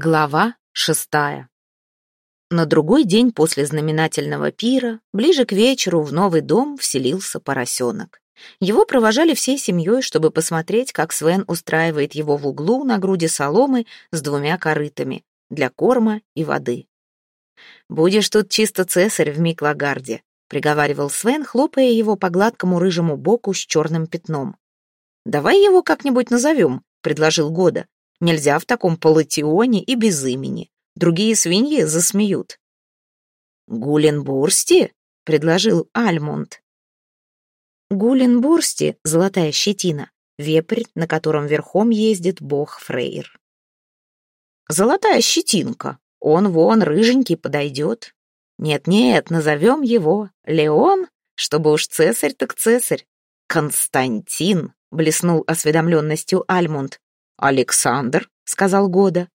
Глава шестая. На другой день после знаменательного пира, ближе к вечеру, в новый дом вселился поросенок. Его провожали всей семьей, чтобы посмотреть, как Свен устраивает его в углу на груди соломы с двумя корытами для корма и воды. «Будешь тут чисто цесарь в Миклагарде», — приговаривал Свен, хлопая его по гладкому рыжему боку с черным пятном. «Давай его как-нибудь назовем», — предложил Года. Нельзя в таком полотионе и без имени. Другие свиньи засмеют. «Гуленбурсти?» — предложил Альмунд. Гуленбурсти — золотая щетина, вепрь, на котором верхом ездит бог Фрейр. «Золотая щетинка. Он вон рыженький подойдет. Нет-нет, назовем его Леон, чтобы уж цесарь так цесарь. Константин!» — блеснул осведомленностью Альмунд. «Александр», — сказал Года.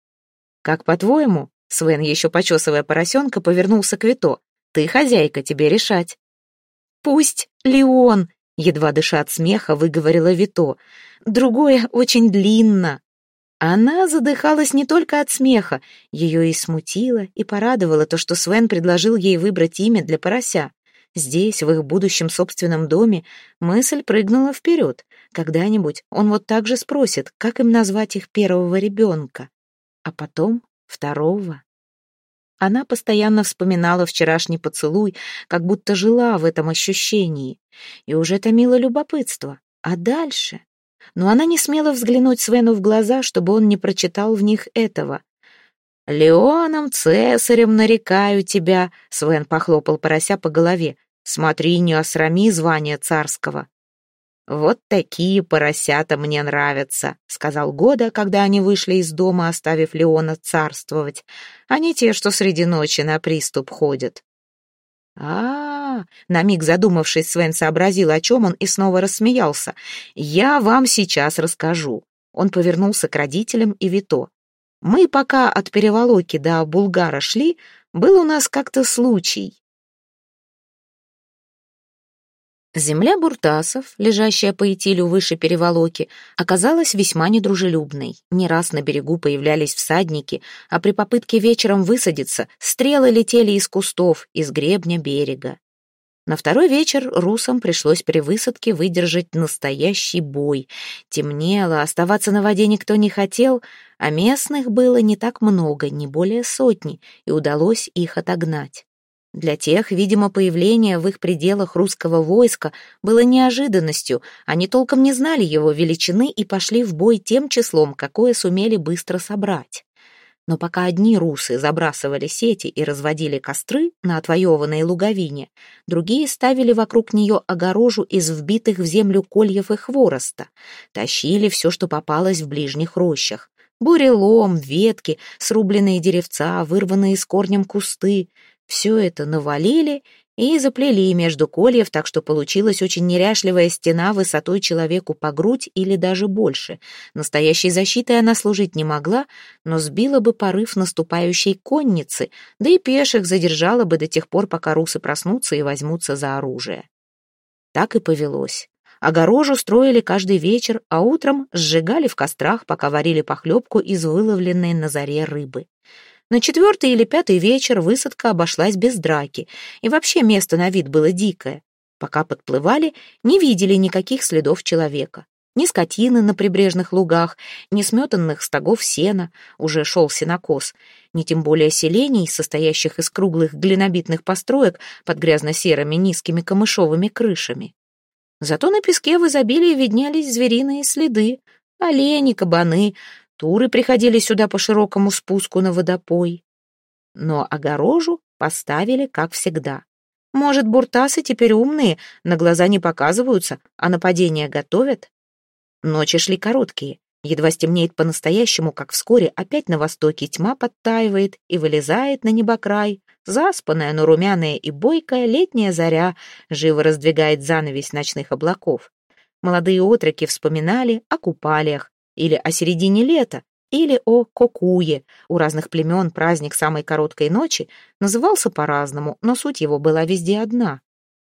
«Как по-твоему?» — Свен, еще почесывая поросенка, повернулся к Вито. «Ты хозяйка, тебе решать». «Пусть Леон», — едва дыша от смеха, выговорила Вито. «Другое очень длинно». Она задыхалась не только от смеха, ее и смутило, и порадовало то, что Свен предложил ей выбрать имя для порося. Здесь, в их будущем собственном доме, мысль прыгнула вперед. Когда-нибудь он вот так же спросит, как им назвать их первого ребенка, а потом второго. Она постоянно вспоминала вчерашний поцелуй, как будто жила в этом ощущении, и уже томило любопытство. А дальше? Но она не смела взглянуть Свену в глаза, чтобы он не прочитал в них этого. «Леоном Цесарем нарекаю тебя», — Свен похлопал порося по голове. «Смотри, не осрами звание царского». «Вот такие поросята мне нравятся», — сказал Года, когда они вышли из дома, оставив Леона царствовать, а не те, что среди ночи на приступ ходят. а, -а, -а на миг задумавшись, Свен сообразил, о чем он, и снова рассмеялся. «Я вам сейчас расскажу». Он повернулся к родителям и Вито. Мы пока от Переволоки до Булгара шли, был у нас как-то случай. Земля буртасов, лежащая по Итилю выше Переволоки, оказалась весьма недружелюбной. Не раз на берегу появлялись всадники, а при попытке вечером высадиться стрелы летели из кустов, из гребня берега. На второй вечер русам пришлось при высадке выдержать настоящий бой. Темнело, оставаться на воде никто не хотел, а местных было не так много, не более сотни, и удалось их отогнать. Для тех, видимо, появление в их пределах русского войска было неожиданностью, они толком не знали его величины и пошли в бой тем числом, какое сумели быстро собрать. Но пока одни русы забрасывали сети и разводили костры на отвоеванной луговине, другие ставили вокруг нее огорожу из вбитых в землю кольев и хвороста, тащили все, что попалось в ближних рощах. Бурелом, ветки, срубленные деревца, вырванные с корнем кусты — все это навалили и заплели между кольев, так что получилась очень неряшливая стена высотой человеку по грудь или даже больше. Настоящей защитой она служить не могла, но сбила бы порыв наступающей конницы, да и пеших задержала бы до тех пор, пока русы проснутся и возьмутся за оружие. Так и повелось. Огорожу строили каждый вечер, а утром сжигали в кострах, пока варили похлебку из выловленной на заре рыбы. На четвертый или пятый вечер высадка обошлась без драки, и вообще место на вид было дикое. Пока подплывали, не видели никаких следов человека. Ни скотины на прибрежных лугах, ни сметанных стогов сена, уже шел сенокос, ни тем более селений, состоящих из круглых глинобитных построек под грязно-серыми низкими камышовыми крышами. Зато на песке в изобилии виднялись звериные следы, олени, кабаны, Туры приходили сюда по широкому спуску на водопой. Но огорожу поставили, как всегда. Может, буртасы теперь умные, на глаза не показываются, а нападения готовят? Ночи шли короткие. Едва стемнеет по-настоящему, как вскоре опять на востоке тьма подтаивает и вылезает на небокрай. Заспанная, но румяная и бойкая летняя заря живо раздвигает занавесь ночных облаков. Молодые отроки вспоминали о купалиях, или о середине лета, или о Кокуе. У разных племен праздник самой короткой ночи назывался по-разному, но суть его была везде одна.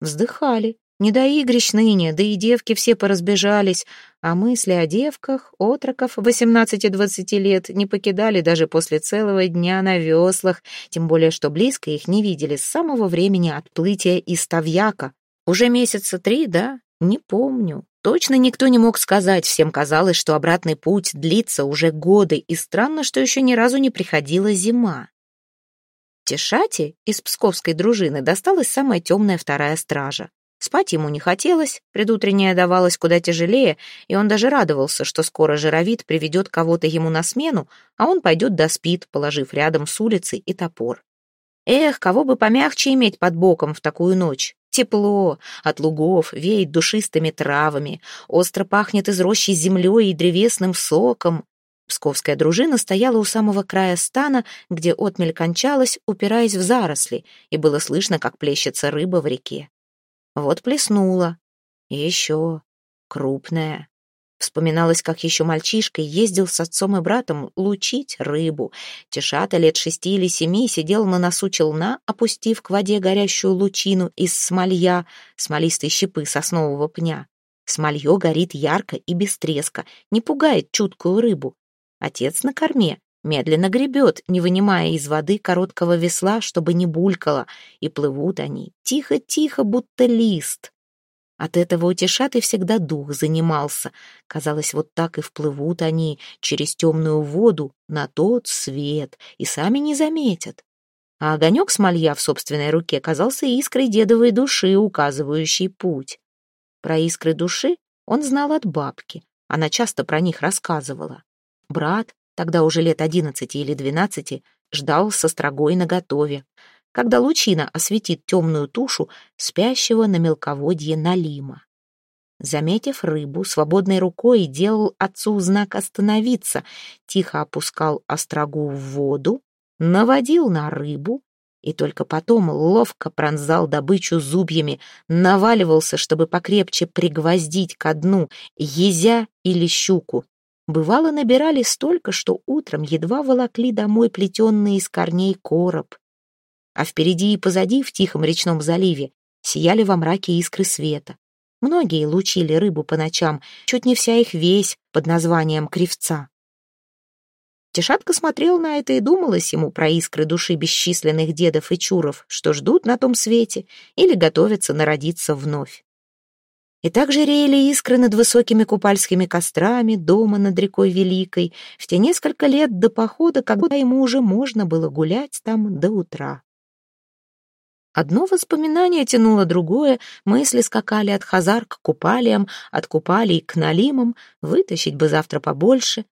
Вздыхали, Не до игрищ ныне, да и девки все поразбежались, а мысли о девках, отроков 18-20 лет не покидали даже после целого дня на веслах, тем более что близко их не видели с самого времени отплытия из Тавьяка. Уже месяца три, да? Не помню. Точно никто не мог сказать, всем казалось, что обратный путь длится уже годы, и странно, что еще ни разу не приходила зима. Тишати из псковской дружины досталась самая темная вторая стража. Спать ему не хотелось, предутренняя давалась куда тяжелее, и он даже радовался, что скоро жировид приведет кого-то ему на смену, а он пойдет доспит, положив рядом с улицей и топор. Эх, кого бы помягче иметь под боком в такую ночь. Тепло, от лугов веет душистыми травами, остро пахнет из рощи землей и древесным соком. Псковская дружина стояла у самого края стана, где отмель кончалась, упираясь в заросли, и было слышно, как плещется рыба в реке. Вот плеснула. Еще. Крупная. Вспоминалось, как еще мальчишкой ездил с отцом и братом лучить рыбу. Тишата лет шести или семи сидел на носу челна, опустив к воде горящую лучину из смолья, смолистой щепы соснового пня. Смолье горит ярко и без треска, не пугает чуткую рыбу. Отец на корме медленно гребет, не вынимая из воды короткого весла, чтобы не булькало, и плывут они тихо-тихо, будто лист. От этого у Тишаты всегда дух занимался. Казалось, вот так и вплывут они через темную воду на тот свет, и сами не заметят. А огонек смолья в собственной руке казался искрой дедовой души, указывающей путь. Про искры души он знал от бабки, она часто про них рассказывала. Брат, тогда уже лет одиннадцати или двенадцати, ждал со строгой наготове, когда лучина осветит темную тушу спящего на мелководье Налима. Заметив рыбу, свободной рукой делал отцу знак остановиться, тихо опускал острогу в воду, наводил на рыбу и только потом ловко пронзал добычу зубьями, наваливался, чтобы покрепче пригвоздить ко дну езя или щуку, Бывало, набирали столько, что утром едва волокли домой плетенный из корней короб. А впереди и позади, в тихом речном заливе, сияли во мраке искры света. Многие лучили рыбу по ночам, чуть не вся их весь под названием кривца. Тишатка смотрел на это и думалось ему про искры души бесчисленных дедов и чуров, что ждут на том свете или готовятся народиться вновь. И также реяли искры над высокими купальскими кострами дома над рекой Великой в те несколько лет до похода, когда ему уже можно было гулять там до утра. Одно воспоминание тянуло другое, мысли скакали от хазар к купалиям, от купалий к налимам, вытащить бы завтра побольше.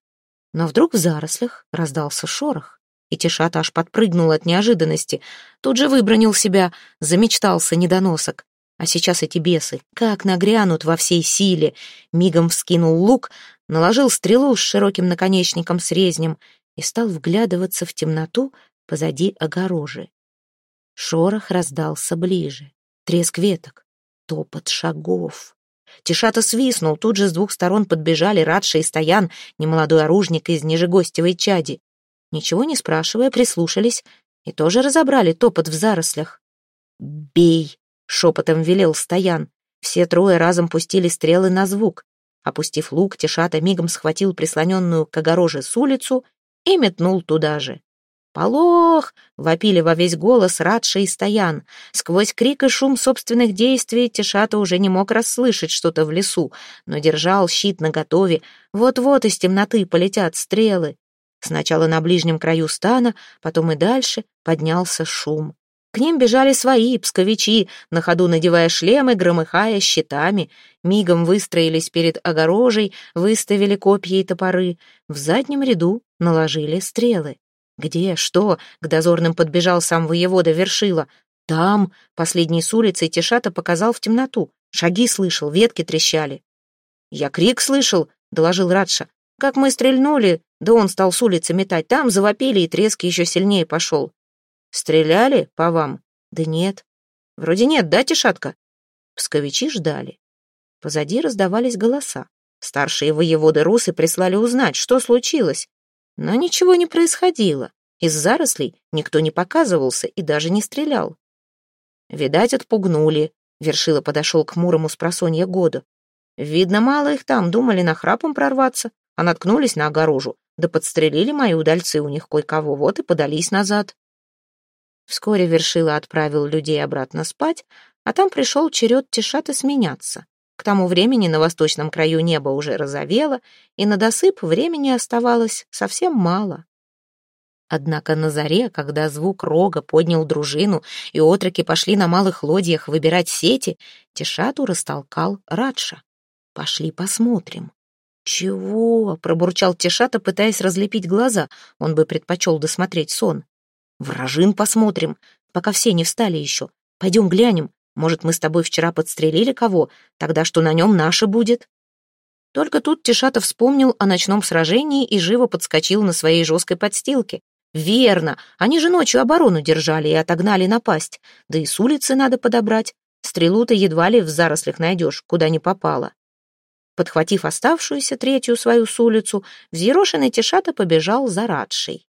Но вдруг в зарослях раздался шорох, и Тишат аж подпрыгнул от неожиданности. Тут же выбронил себя, замечтался недоносок. А сейчас эти бесы как нагрянут во всей силе. Мигом вскинул лук, наложил стрелу с широким наконечником с резнем и стал вглядываться в темноту позади огорожи. Шорох раздался ближе. Треск веток, топот шагов. Тишата свистнул, тут же с двух сторон подбежали Радша и Стоян, немолодой оружник из Нижегостевой чади. Ничего не спрашивая, прислушались и тоже разобрали топот в зарослях. «Бей!» Шепотом велел Стоян. Все трое разом пустили стрелы на звук. Опустив лук, Тишата мигом схватил прислоненную к огороже с улицу и метнул туда же. «Полох!» — вопили во весь голос Радша и Стоян. Сквозь крик и шум собственных действий Тишата уже не мог расслышать что-то в лесу, но держал щит наготове. Вот-вот из темноты полетят стрелы. Сначала на ближнем краю стана, потом и дальше поднялся шум. К ним бежали свои псковичи, на ходу надевая шлемы, громыхая щитами. Мигом выстроились перед огорожей, выставили копья и топоры. В заднем ряду наложили стрелы. Где, что, к дозорным подбежал сам воевода Вершила. Там, последний с улицы, Тишата показал в темноту. Шаги слышал, ветки трещали. «Я крик слышал», — доложил Радша. «Как мы стрельнули, да он стал с улицы метать. Там завопили, и треск еще сильнее пошел. Стреляли по вам? Да нет. Вроде нет, да, Тишатка? Псковичи ждали. Позади раздавались голоса. Старшие воеводы русы прислали узнать, что случилось. Но ничего не происходило. Из зарослей никто не показывался и даже не стрелял. Видать, отпугнули, Вершила подошел к мурому спросонья году. Видно, мало их там, думали нахрапом прорваться, а наткнулись на огорожу, да подстрелили мои удальцы у них кое-кого, вот и подались назад. Вскоре Вершила отправил людей обратно спать, а там пришел черед Тишата сменяться. К тому времени на восточном краю небо уже розовело, и на досып времени оставалось совсем мало. Однако на заре, когда звук рога поднял дружину, и отроки пошли на малых лодьях выбирать сети, Тишату растолкал Радша. «Пошли посмотрим». «Чего?» — пробурчал Тишата, пытаясь разлепить глаза. Он бы предпочел досмотреть сон. «Вражин посмотрим, пока все не встали еще. Пойдем глянем. Может, мы с тобой вчера подстрелили кого? Тогда что на нем наше будет?» Только тут Тишата вспомнил о ночном сражении и живо подскочил на своей жесткой подстилке. «Верно, они же ночью оборону держали и отогнали напасть. Да и с улицы надо подобрать. Стрелу-то едва ли в зарослях найдешь, куда не попало». Подхватив оставшуюся третью свою с улицу, взъерошенный Тишата побежал за Радшей.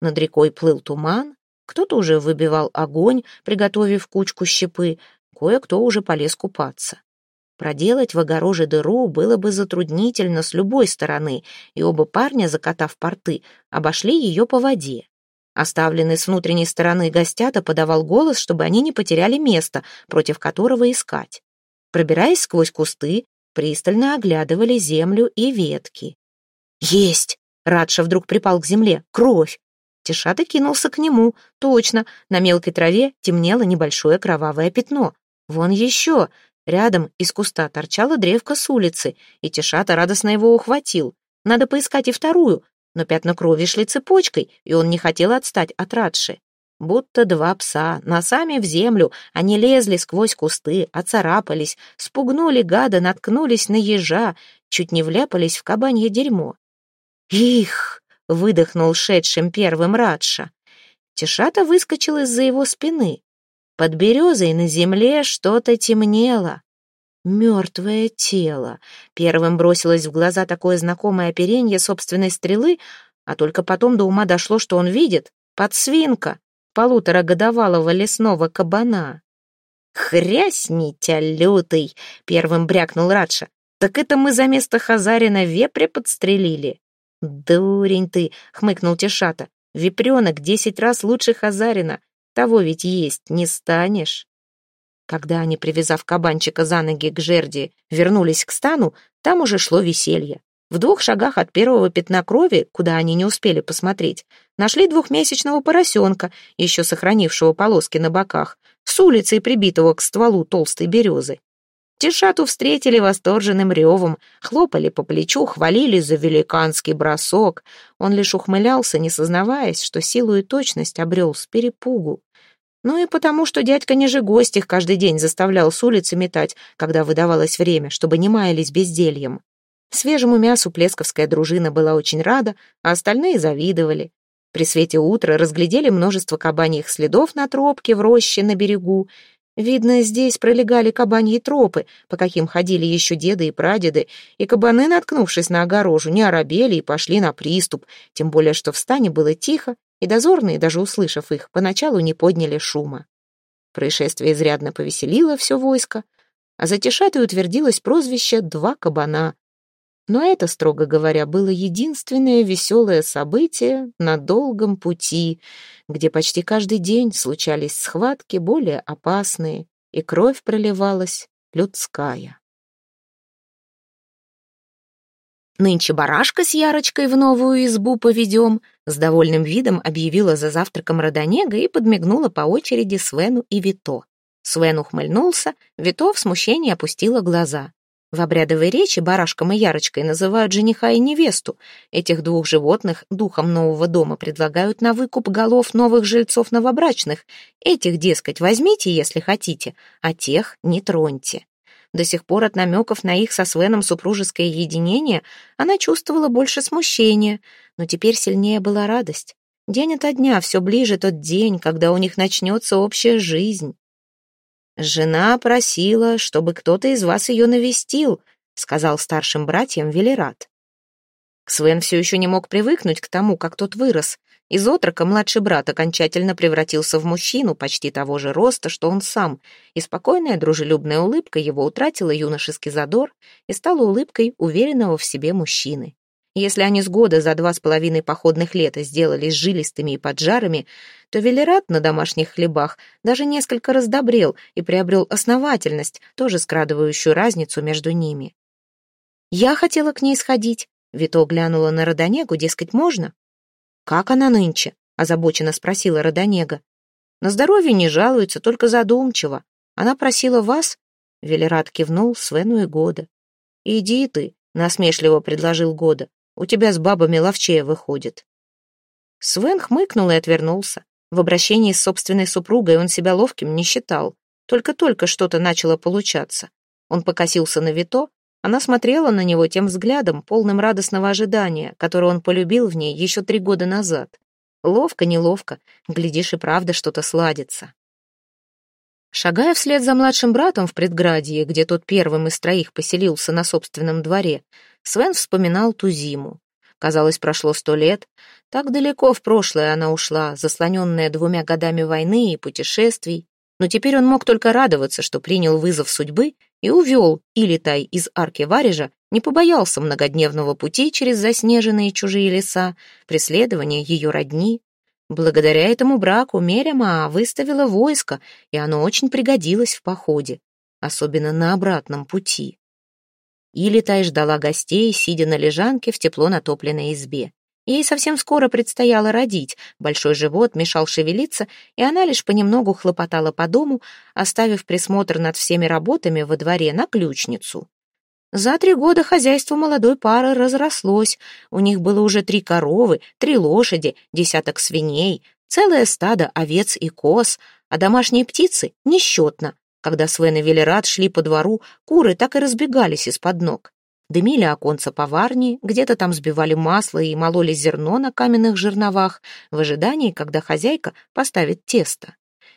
Над рекой плыл туман, кто-то уже выбивал огонь, приготовив кучку щепы, кое-кто уже полез купаться. Проделать в огороже дыру было бы затруднительно с любой стороны, и оба парня, закатав порты, обошли ее по воде. Оставленный с внутренней стороны гостята подавал голос, чтобы они не потеряли место, против которого искать. Пробираясь сквозь кусты, пристально оглядывали землю и ветки. «Есть!» — Радша вдруг припал к земле. «Кровь!» Тишата кинулся к нему. Точно, на мелкой траве темнело небольшое кровавое пятно. Вон еще. Рядом из куста торчала древка с улицы, и Тишата радостно его ухватил. Надо поискать и вторую, но пятна крови шли цепочкой, и он не хотел отстать от Радши. Будто два пса, носами в землю, они лезли сквозь кусты, оцарапались, спугнули гада, наткнулись на ежа, чуть не вляпались в кабанье дерьмо. «Их!» — выдохнул шедшим первым Радша. Тишата выскочил из-за его спины. Под березой на земле что-то темнело. Мертвое тело. Первым бросилось в глаза такое знакомое оперенье собственной стрелы, а только потом до ума дошло, что он видит. Подсвинка полуторагодовалого лесного кабана. «Хряснитя, лютый!» — первым брякнул Радша. «Так это мы за место Хазарина вепря подстрелили». «Дурень ты!» — хмыкнул Тишата. «Вепренок десять раз лучше Хазарина. Того ведь есть не станешь». Когда они, привязав кабанчика за ноги к жерди, вернулись к стану, там уже шло веселье. В двух шагах от первого пятна крови, куда они не успели посмотреть, нашли двухмесячного поросенка, еще сохранившего полоски на боках, с улицы прибитого к стволу толстой березы. Тишату встретили восторженным ревом, хлопали по плечу, хвалили за великанский бросок. Он лишь ухмылялся, не сознаваясь, что силу и точность обрел с перепугу. Ну и потому, что дядька Нижегость их каждый день заставлял с улицы метать, когда выдавалось время, чтобы не маялись бездельем. Свежему мясу плесковская дружина была очень рада, а остальные завидовали. При свете утра разглядели множество кабаньих следов на тропке в роще на берегу. Видно, здесь пролегали кабаньи тропы, по каким ходили еще деды и прадеды, и кабаны, наткнувшись на огорожу, не оробели и пошли на приступ, тем более что в стане было тихо, и дозорные, даже услышав их, поначалу не подняли шума. Происшествие изрядно повеселило все войско, а за утвердилось прозвище «Два кабана», но это, строго говоря, было единственное веселое событие на долгом пути, где почти каждый день случались схватки более опасные, и кровь проливалась людская. «Нынче барашка с Ярочкой в новую избу поведем», с довольным видом объявила за завтраком Родонега и подмигнула по очереди Свену и Вито. Свен ухмыльнулся, Вито в смущении опустила глаза. В обрядовой речи барашком и ярочкой называют жениха и невесту. Этих двух животных духом нового дома предлагают на выкуп голов новых жильцов новобрачных. Этих, дескать, возьмите, если хотите, а тех не троньте. До сих пор от намеков на их со Свеном супружеское единение она чувствовала больше смущения, но теперь сильнее была радость. День ото дня все ближе тот день, когда у них начнется общая жизнь. «Жена просила, чтобы кто-то из вас ее навестил», сказал старшим братьям Велерат. Свен все еще не мог привыкнуть к тому, как тот вырос. Из отрока младший брат окончательно превратился в мужчину почти того же роста, что он сам, и спокойная дружелюбная улыбка его утратила юношеский задор и стала улыбкой уверенного в себе мужчины. Если они с года за два с половиной походных лета сделались жилистыми и поджарами, то Велерат на домашних хлебах даже несколько раздобрел и приобрел основательность, тоже скрадывающую разницу между ними. «Я хотела к ней сходить», — Вито глянула на Родонегу, дескать, можно? «Как она нынче?» — озабоченно спросила Родонега. «На здоровье не жалуется, только задумчиво. Она просила вас...» — Велерат кивнул Свену и Года. «Иди ты», — насмешливо предложил Года. У тебя с бабами ловчее выходит». Свен хмыкнул и отвернулся. В обращении с собственной супругой он себя ловким не считал. Только-только что-то начало получаться. Он покосился на Вито, она смотрела на него тем взглядом, полным радостного ожидания, который он полюбил в ней еще три года назад. Ловко, неловко, глядишь, и правда что-то сладится. Шагая вслед за младшим братом в предградье, где тот первым из троих поселился на собственном дворе, Свен вспоминал ту зиму. Казалось, прошло сто лет. Так далеко в прошлое она ушла, заслоненная двумя годами войны и путешествий. Но теперь он мог только радоваться, что принял вызов судьбы и увел Илитай из арки Варежа, не побоялся многодневного пути через заснеженные чужие леса, преследования ее родни. Благодаря этому браку Меряма выставила войско, и оно очень пригодилось в походе, особенно на обратном пути. Илитай ждала гостей, сидя на лежанке в тепло натопленной избе. Ей совсем скоро предстояло родить, большой живот мешал шевелиться, и она лишь понемногу хлопотала по дому, оставив присмотр над всеми работами во дворе на ключницу. За три года хозяйство молодой пары разрослось, у них было уже три коровы, три лошади, десяток свиней, целое стадо овец и коз, а домашние птицы несчетно, когда Свен и Велерат шли по двору, куры так и разбегались из-под ног. Дымили оконца поварни, где-то там сбивали масло и мололи зерно на каменных жерновах в ожидании, когда хозяйка поставит тесто.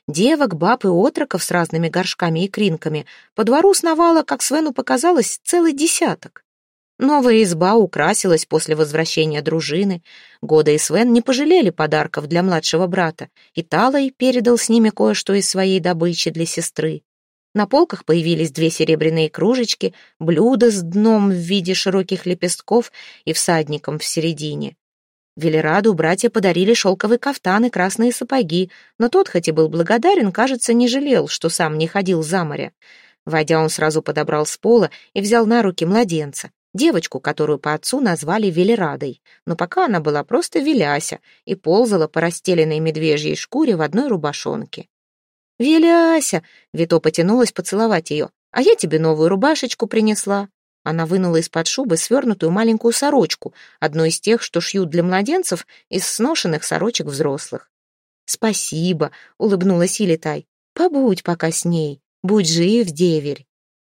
Девок, баб и отроков с разными горшками и кринками по двору сновало, как Свену показалось, целый десяток. Новая изба украсилась после возвращения дружины. Года и Свен не пожалели подарков для младшего брата, и Талай передал с ними кое-что из своей добычи для сестры. На полках появились две серебряные кружечки, блюдо с дном в виде широких лепестков и всадником в середине. Велераду братья подарили шелковый кафтан и красные сапоги, но тот, хоть и был благодарен, кажется, не жалел, что сам не ходил за море. Войдя, он сразу подобрал с пола и взял на руки младенца, девочку, которую по отцу назвали Велерадой, но пока она была просто Веляся и ползала по расстеленной медвежьей шкуре в одной рубашонке. «Веляся!» — Вито потянулась поцеловать ее. «А я тебе новую рубашечку принесла». Она вынула из-под шубы свернутую маленькую сорочку, одну из тех, что шьют для младенцев из сношенных сорочек взрослых. «Спасибо», — улыбнулась Илитай. «Побудь пока с ней, будь жив, деверь».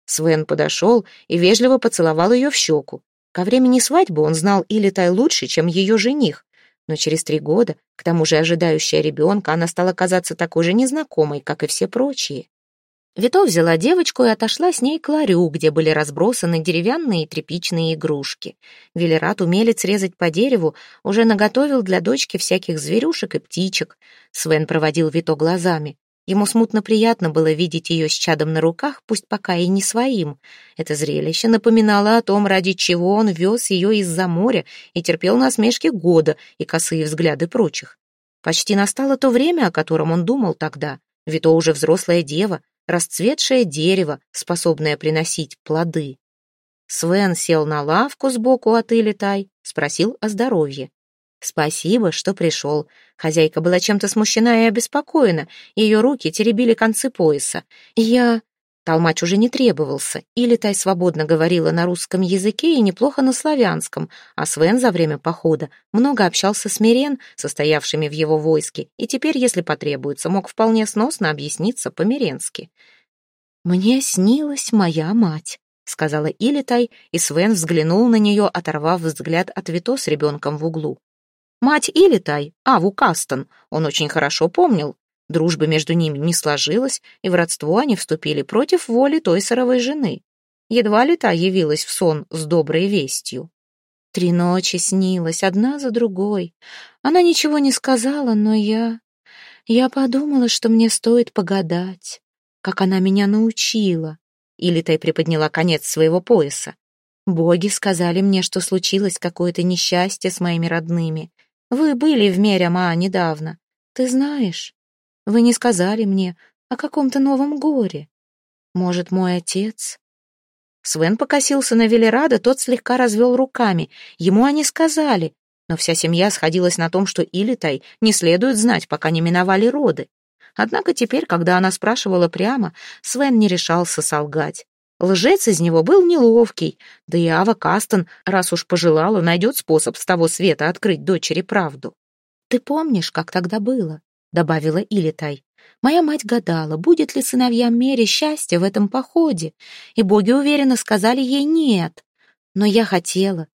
Свен подошел и вежливо поцеловал ее в щеку. Ко времени свадьбы он знал Илитай лучше, чем ее жених, но через три года, к тому же ожидающая ребенка, она стала казаться такой же незнакомой, как и все прочие. Вито взяла девочку и отошла с ней к ларю, где были разбросаны деревянные и тряпичные игрушки. Велерат, умелец резать по дереву, уже наготовил для дочки всяких зверюшек и птичек. Свен проводил Вито глазами. Ему смутно приятно было видеть ее с чадом на руках, пусть пока и не своим. Это зрелище напоминало о том, ради чего он вез ее из-за моря и терпел насмешки года и косые взгляды прочих. Почти настало то время, о котором он думал тогда. Вито уже взрослая дева, расцветшее дерево, способное приносить плоды. Свен сел на лавку сбоку от Илитай, спросил о здоровье. «Спасибо, что пришел». Хозяйка была чем-то смущена и обеспокоена. Ее руки теребили концы пояса. «Я...» Толмач уже не требовался. Илитай свободно говорила на русском языке и неплохо на славянском, а Свен за время похода много общался с Мирен, состоявшими в его войске, и теперь, если потребуется, мог вполне сносно объясниться по-миренски. «Мне снилась моя мать», — сказала Илитай, и Свен взглянул на нее, оторвав взгляд от Вито с ребенком в углу. Мать Илитай, Аву Кастон, он очень хорошо помнил. Дружбы между ними не сложилось, и в родство они вступили против воли той сыровой жены. Едва ли та явилась в сон с доброй вестью. Три ночи снилась, одна за другой. Она ничего не сказала, но я... Я подумала, что мне стоит погадать, как она меня научила. Илитай приподняла конец своего пояса. Боги сказали мне, что случилось какое-то несчастье с моими родными. Вы были в Меряма недавно. Ты знаешь, вы не сказали мне о каком-то новом горе. Может, мой отец? Свен покосился на Велерада, тот слегка развел руками. Ему они сказали, но вся семья сходилась на том, что Илитай не следует знать, пока не миновали роды. Однако теперь, когда она спрашивала прямо, Свен не решался солгать. Лжец из него был неловкий, да и Ава Кастон, раз уж пожелала, найдет способ с того света открыть дочери правду. «Ты помнишь, как тогда было?» — добавила Илитай. «Моя мать гадала, будет ли сыновьям Мере счастье в этом походе, и боги уверенно сказали ей «нет». Но я хотела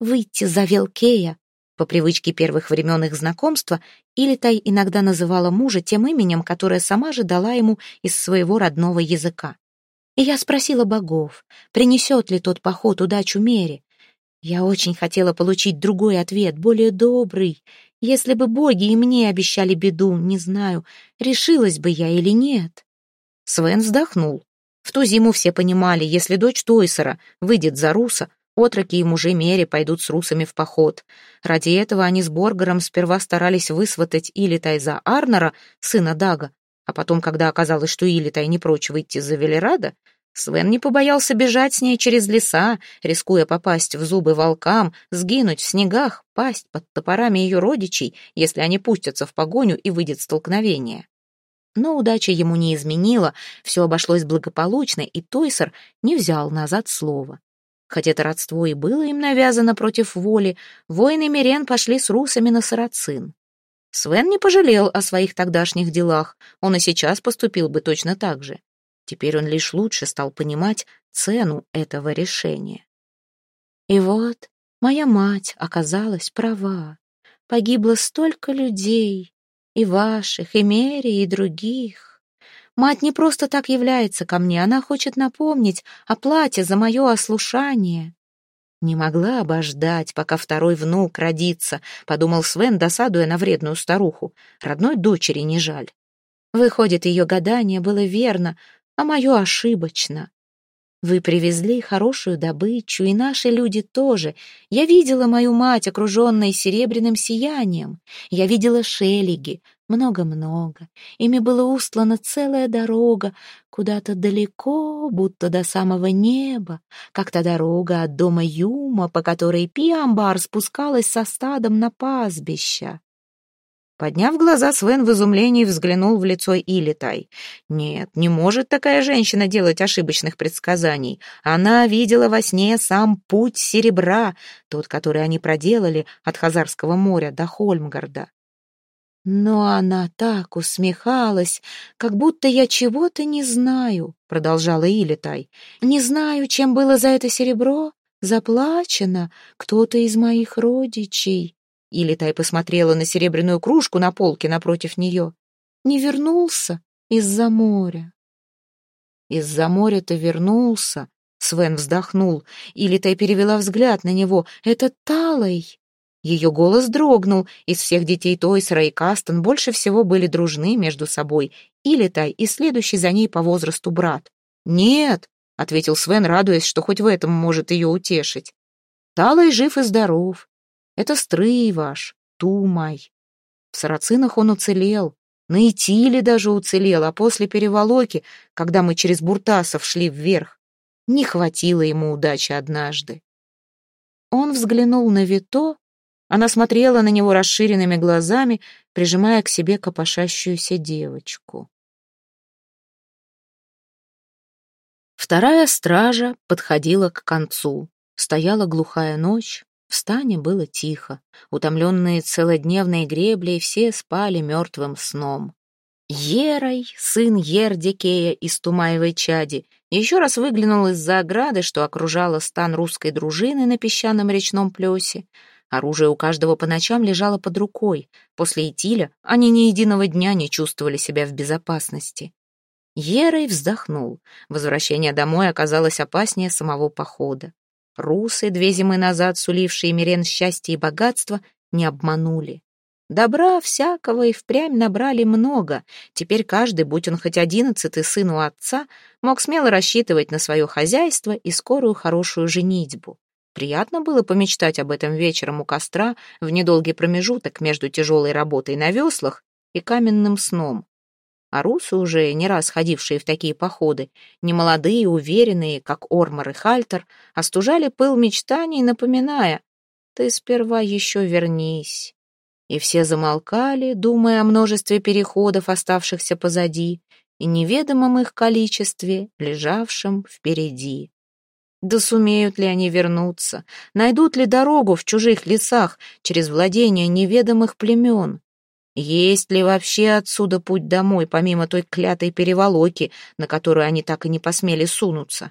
выйти за Велкея, по привычке первых времен их знакомства, Илитай иногда называла мужа тем именем, которое сама же дала ему из своего родного языка. И я спросила богов, принесет ли тот поход удачу Мере. Я очень хотела получить другой ответ, более добрый. Если бы боги и мне обещали беду, не знаю, решилась бы я или нет. Свен вздохнул. В ту зиму все понимали, если дочь Тойсера выйдет за Руса, Отроки и мужи Мери пойдут с русами в поход. Ради этого они с Боргаром сперва старались высватать Илитай за Арнера, сына Дага, а потом, когда оказалось, что Илитай не прочь выйти за Велерада, Свен не побоялся бежать с ней через леса, рискуя попасть в зубы волкам, сгинуть в снегах, пасть под топорами ее родичей, если они пустятся в погоню и выйдет столкновение. Но удача ему не изменила, все обошлось благополучно, и Тойсер не взял назад слова. Хоть это родство и было им навязано против воли, воины Мирен пошли с русами на Сарацин. Свен не пожалел о своих тогдашних делах, он и сейчас поступил бы точно так же. Теперь он лишь лучше стал понимать цену этого решения. И вот моя мать оказалась права. Погибло столько людей, и ваших, и Мери, и других. Мать не просто так является ко мне, она хочет напомнить о плате за мое ослушание. Не могла обождать, пока второй внук родится, подумал Свен, досадуя на вредную старуху. Родной дочери не жаль. Выходит, ее гадание было верно, а мое ошибочно. Вы привезли хорошую добычу, и наши люди тоже. Я видела мою мать, окруженной серебряным сиянием. Я видела шелеги, много-много. Ими была устлана целая дорога, куда-то далеко, будто до самого неба, как та дорога от дома Юма, по которой Пиамбар спускалась со стадом на пастбище. Подняв глаза, Свен в изумлении взглянул в лицо Илитай. Нет, не может такая женщина делать ошибочных предсказаний. Она видела во сне сам путь серебра, тот, который они проделали от Хазарского моря до Хольмгарда. Но она так усмехалась, как будто я чего-то не знаю, продолжала Илитай. Не знаю, чем было за это серебро. Заплачено кто-то из моих родичей. Илитай посмотрела на серебряную кружку на полке напротив нее. Не вернулся из-за моря. Из-за моря-то вернулся. Свен вздохнул. Илитай перевела взгляд на него. Это Талой. Ее голос дрогнул. Из всех детей Тойсера и Кастон больше всего были дружны между собой. Илитай и следующий за ней по возрасту брат. «Нет», — ответил Свен, радуясь, что хоть в этом может ее утешить. Талой жив и здоров. Это стрый ваш, Тумай. В Сарацинах он уцелел, на Итиле даже уцелел, а после переволоки, когда мы через Буртасов шли вверх, не хватило ему удачи однажды. Он взглянул на Вито, она смотрела на него расширенными глазами, прижимая к себе копошащуюся девочку. Вторая стража подходила к концу. Стояла глухая ночь, в стане было тихо. Утомленные целодневной греблей все спали мертвым сном. Ерой, сын Ердикея из Тумаевой чади, еще раз выглянул из-за ограды, что окружала стан русской дружины на песчаном речном плесе. Оружие у каждого по ночам лежало под рукой. После Итиля они ни единого дня не чувствовали себя в безопасности. Ерой вздохнул. Возвращение домой оказалось опаснее самого похода. Русы, две зимы назад сулившие Мирен счастье и богатство, не обманули. Добра всякого и впрямь набрали много. Теперь каждый, будь он хоть одиннадцатый сын у отца, мог смело рассчитывать на свое хозяйство и скорую хорошую женитьбу. Приятно было помечтать об этом вечером у костра в недолгий промежуток между тяжелой работой на веслах и каменным сном. А русы, уже не раз ходившие в такие походы, немолодые, уверенные, как Ормор и Хальтер, остужали пыл мечтаний, напоминая «Ты сперва еще вернись». И все замолкали, думая о множестве переходов, оставшихся позади, и неведомом их количестве, лежавшем впереди. Да сумеют ли они вернуться? Найдут ли дорогу в чужих лесах через владения неведомых племен? Есть ли вообще отсюда путь домой, помимо той клятой переволоки, на которую они так и не посмели сунуться?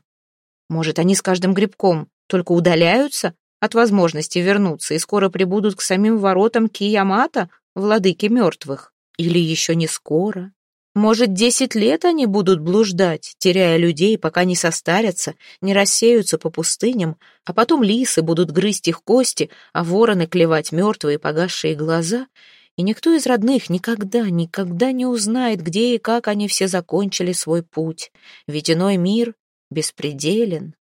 Может, они с каждым грибком только удаляются от возможности вернуться и скоро прибудут к самим воротам Киямата, владыки мертвых? Или еще не скоро? Может, десять лет они будут блуждать, теряя людей, пока не состарятся, не рассеются по пустыням, а потом лисы будут грызть их кости, а вороны клевать мертвые погасшие глаза — и никто из родных никогда, никогда не узнает, где и как они все закончили свой путь, ведь иной мир беспределен.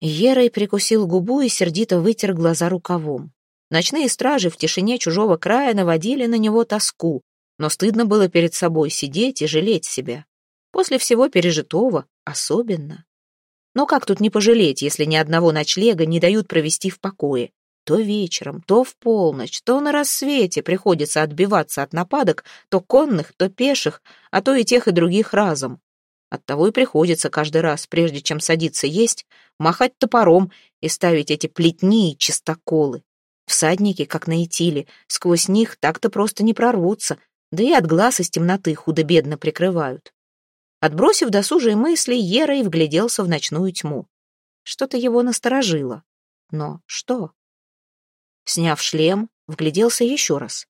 Ерой прикусил губу и сердито вытер глаза рукавом. Ночные стражи в тишине чужого края наводили на него тоску, но стыдно было перед собой сидеть и жалеть себя. После всего пережитого особенно. Но как тут не пожалеть, если ни одного ночлега не дают провести в покое? То вечером, то в полночь, то на рассвете приходится отбиваться от нападок то конных, то пеших, а то и тех и других разом. Оттого и приходится каждый раз, прежде чем садиться есть, махать топором и ставить эти плетни и чистоколы. Всадники, как на Итиле, сквозь них так-то просто не прорвутся, да и от глаз из темноты худо-бедно прикрывают. Отбросив досужие мысли, Ерой вгляделся в ночную тьму. Что-то его насторожило. Но что? Сняв шлем, вгляделся еще раз.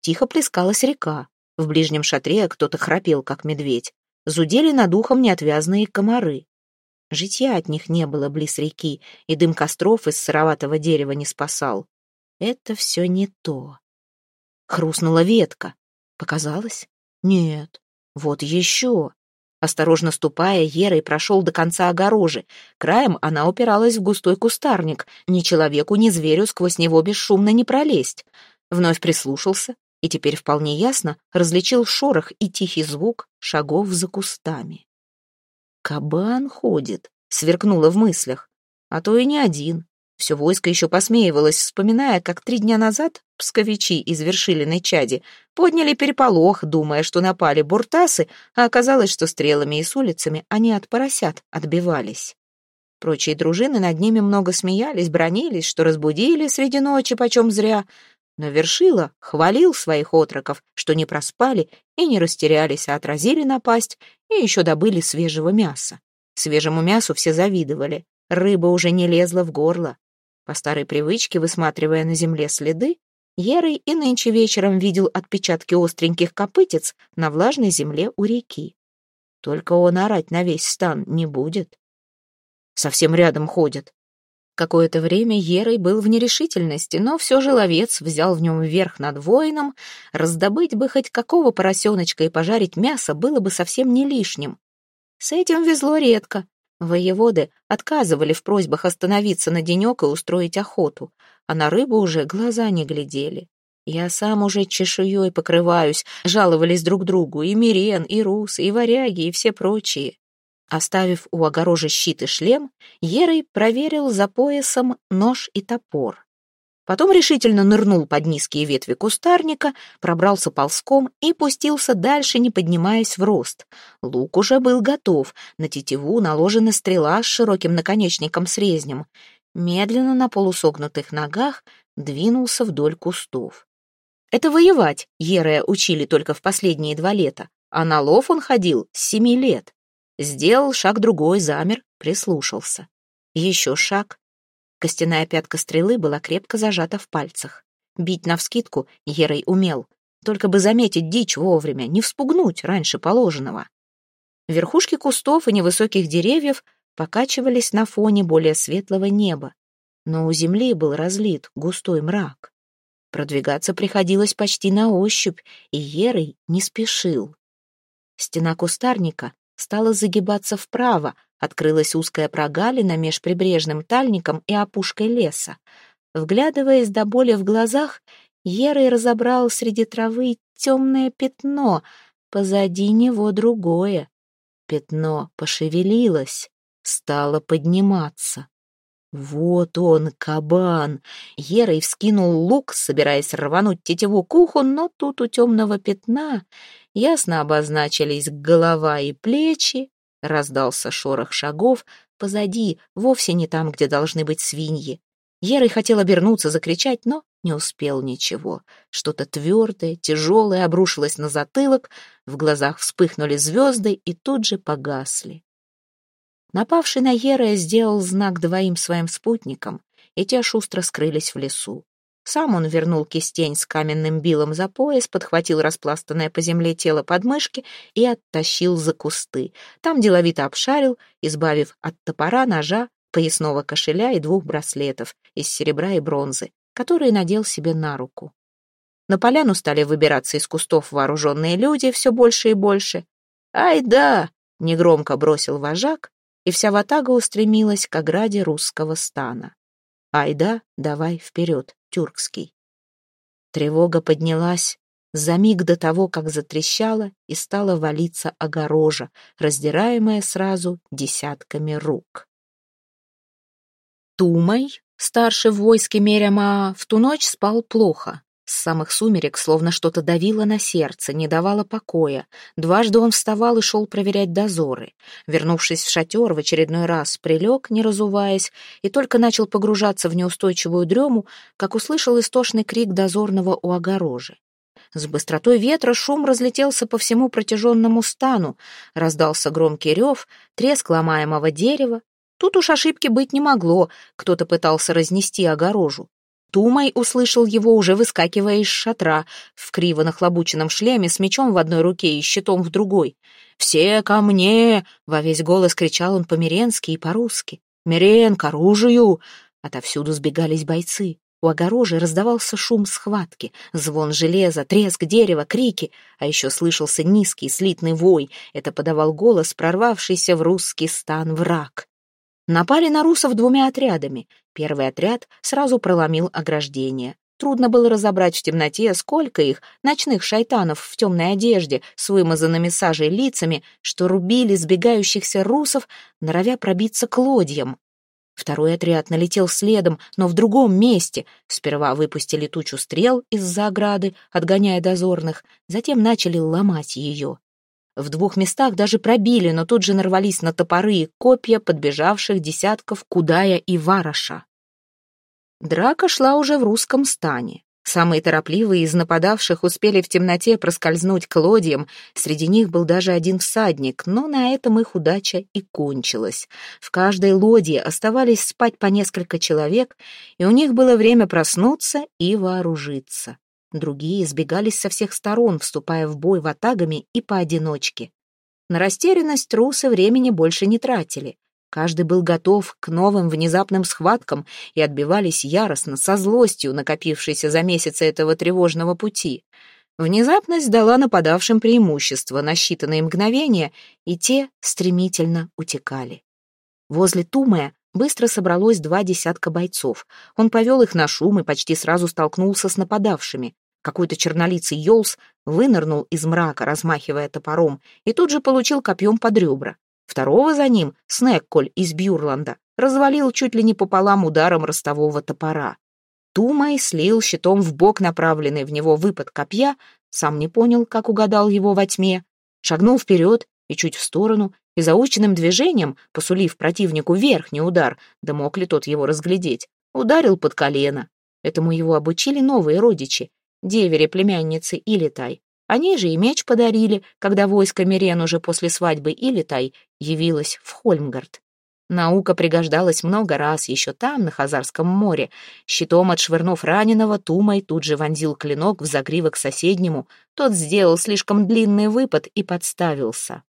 Тихо плескалась река. В ближнем шатре кто-то храпел, как медведь. Зудели над ухом неотвязные комары. Житья от них не было близ реки, и дым костров из сыроватого дерева не спасал. Это все не то. Хрустнула ветка. Показалось? Нет. Вот еще. Осторожно ступая, Ерой прошел до конца огорожи. Краем она упиралась в густой кустарник. Ни человеку, ни зверю сквозь него бесшумно не пролезть. Вновь прислушался и теперь вполне ясно различил шорох и тихий звук шагов за кустами. «Кабан ходит», — сверкнуло в мыслях. «А то и не один. Все войско еще посмеивалось, вспоминая, как три дня назад псковичи из Вершилиной чади подняли переполох, думая, что напали буртасы, а оказалось, что стрелами и с улицами они от поросят отбивались. Прочие дружины над ними много смеялись, бронились, что разбудили среди ночи почем зря, но Вершила хвалил своих отроков, что не проспали и не растерялись, а отразили напасть и еще добыли свежего мяса. Свежему мясу все завидовали, рыба уже не лезла в горло. По старой привычке, высматривая на земле следы, Ерой и нынче вечером видел отпечатки остреньких копытец на влажной земле у реки. Только он орать на весь стан не будет. Совсем рядом ходят. Какое-то время Ерой был в нерешительности, но все же ловец взял в нем верх над воином. Раздобыть бы хоть какого поросеночка и пожарить мясо было бы совсем не лишним. С этим везло редко. Воеводы отказывали в просьбах остановиться на денек и устроить охоту, а на рыбу уже глаза не глядели. Я сам уже чешуей покрываюсь, жаловались друг другу и Мирен, и Рус, и варяги, и все прочие. Оставив у огорожи щит и шлем, Ерой проверил за поясом нож и топор. Потом решительно нырнул под низкие ветви кустарника, пробрался ползком и пустился дальше, не поднимаясь в рост. Лук уже был готов, на тетиву наложена стрела с широким наконечником с резнем. Медленно на полусогнутых ногах двинулся вдоль кустов. Это воевать Ерея учили только в последние два лета, а на лов он ходил с семи лет. Сделал шаг другой, замер, прислушался. Еще шаг, Костяная пятка стрелы была крепко зажата в пальцах. Бить навскидку Ерой умел, только бы заметить дичь вовремя, не вспугнуть раньше положенного. Верхушки кустов и невысоких деревьев покачивались на фоне более светлого неба, но у земли был разлит густой мрак. Продвигаться приходилось почти на ощупь, и Ерой не спешил. Стена кустарника стала загибаться вправо, открылась узкая прогалина меж прибрежным тальником и опушкой леса. Вглядываясь до боли в глазах, Ерой разобрал среди травы темное пятно, позади него другое. Пятно пошевелилось, стало подниматься. Вот он, кабан! Ерой вскинул лук, собираясь рвануть тетиву к уху, но тут у темного пятна ясно обозначились голова и плечи, раздался шорох шагов, позади, вовсе не там, где должны быть свиньи. Ерой хотел обернуться, закричать, но не успел ничего. Что-то твердое, тяжелое обрушилось на затылок, в глазах вспыхнули звезды и тут же погасли. Напавший на Ерея сделал знак двоим своим спутникам, и те шустро скрылись в лесу. Сам он вернул кистень с каменным билом за пояс, подхватил распластанное по земле тело подмышки и оттащил за кусты. Там деловито обшарил, избавив от топора, ножа, поясного кошеля и двух браслетов из серебра и бронзы, которые надел себе на руку. На поляну стали выбираться из кустов вооруженные люди все больше и больше. «Ай да!» — негромко бросил вожак, и вся ватага устремилась к ограде русского стана. «Айда, давай вперед, тюркский». Тревога поднялась за миг до того, как затрещала и стала валиться огорожа, раздираемая сразу десятками рук. Тумай, старший в войске Меряма, в ту ночь спал плохо. С самых сумерек словно что-то давило на сердце, не давало покоя. Дважды он вставал и шел проверять дозоры. Вернувшись в шатер, в очередной раз прилег, не разуваясь, и только начал погружаться в неустойчивую дрему, как услышал истошный крик дозорного у огорожи. С быстротой ветра шум разлетелся по всему протяженному стану, раздался громкий рев, треск ломаемого дерева. Тут уж ошибки быть не могло, кто-то пытался разнести огорожу. Тумай услышал его, уже выскакивая из шатра, в криво нахлобученном шлеме, с мечом в одной руке и щитом в другой. «Все ко мне!» — во весь голос кричал он по-миренски и по-русски. «Мирен, к оружию!» Отовсюду сбегались бойцы. У огорожи раздавался шум схватки, звон железа, треск дерева, крики, а еще слышался низкий слитный вой. Это подавал голос, прорвавшийся в русский стан враг. Напали на русов двумя отрядами. Первый отряд сразу проломил ограждение. Трудно было разобрать в темноте, сколько их, ночных шайтанов в темной одежде, с вымазанными сажей лицами, что рубили сбегающихся русов, норовя пробиться к лодьям. Второй отряд налетел следом, но в другом месте. Сперва выпустили тучу стрел из-за ограды, отгоняя дозорных, затем начали ломать ее. В двух местах даже пробили, но тут же нарвались на топоры и копья подбежавших десятков Кудая и Вараша. Драка шла уже в русском стане. Самые торопливые из нападавших успели в темноте проскользнуть к лодьям, среди них был даже один всадник, но на этом их удача и кончилась. В каждой лодье оставались спать по несколько человек, и у них было время проснуться и вооружиться. Другие избегались со всех сторон, вступая в бой ватагами и поодиночке. На растерянность русы времени больше не тратили. Каждый был готов к новым внезапным схваткам и отбивались яростно, со злостью, накопившейся за месяцы этого тревожного пути. Внезапность дала нападавшим преимущество на считанные мгновения, и те стремительно утекали. Возле Тумая быстро собралось два десятка бойцов. Он повел их на шум и почти сразу столкнулся с нападавшими. Какой-то чернолицый Йолс вынырнул из мрака, размахивая топором, и тут же получил копьем под ребра. Второго за ним, Снекколь из Бьюрланда, развалил чуть ли не пополам ударом ростового топора. Тумай слил щитом в бок направленный в него выпад копья, сам не понял, как угадал его во тьме, шагнул вперед и чуть в сторону, и заученным движением, посулив противнику верхний удар, да мог ли тот его разглядеть, ударил под колено. Этому его обучили новые родичи, девере племянницы Илитай. Они же и меч подарили, когда войско Мирен уже после свадьбы Илитай явилось в Хольмгард. Наука пригождалась много раз еще там, на Хазарском море. Щитом отшвырнув раненого, Тумай тут же вонзил клинок в загривок соседнему. Тот сделал слишком длинный выпад и подставился.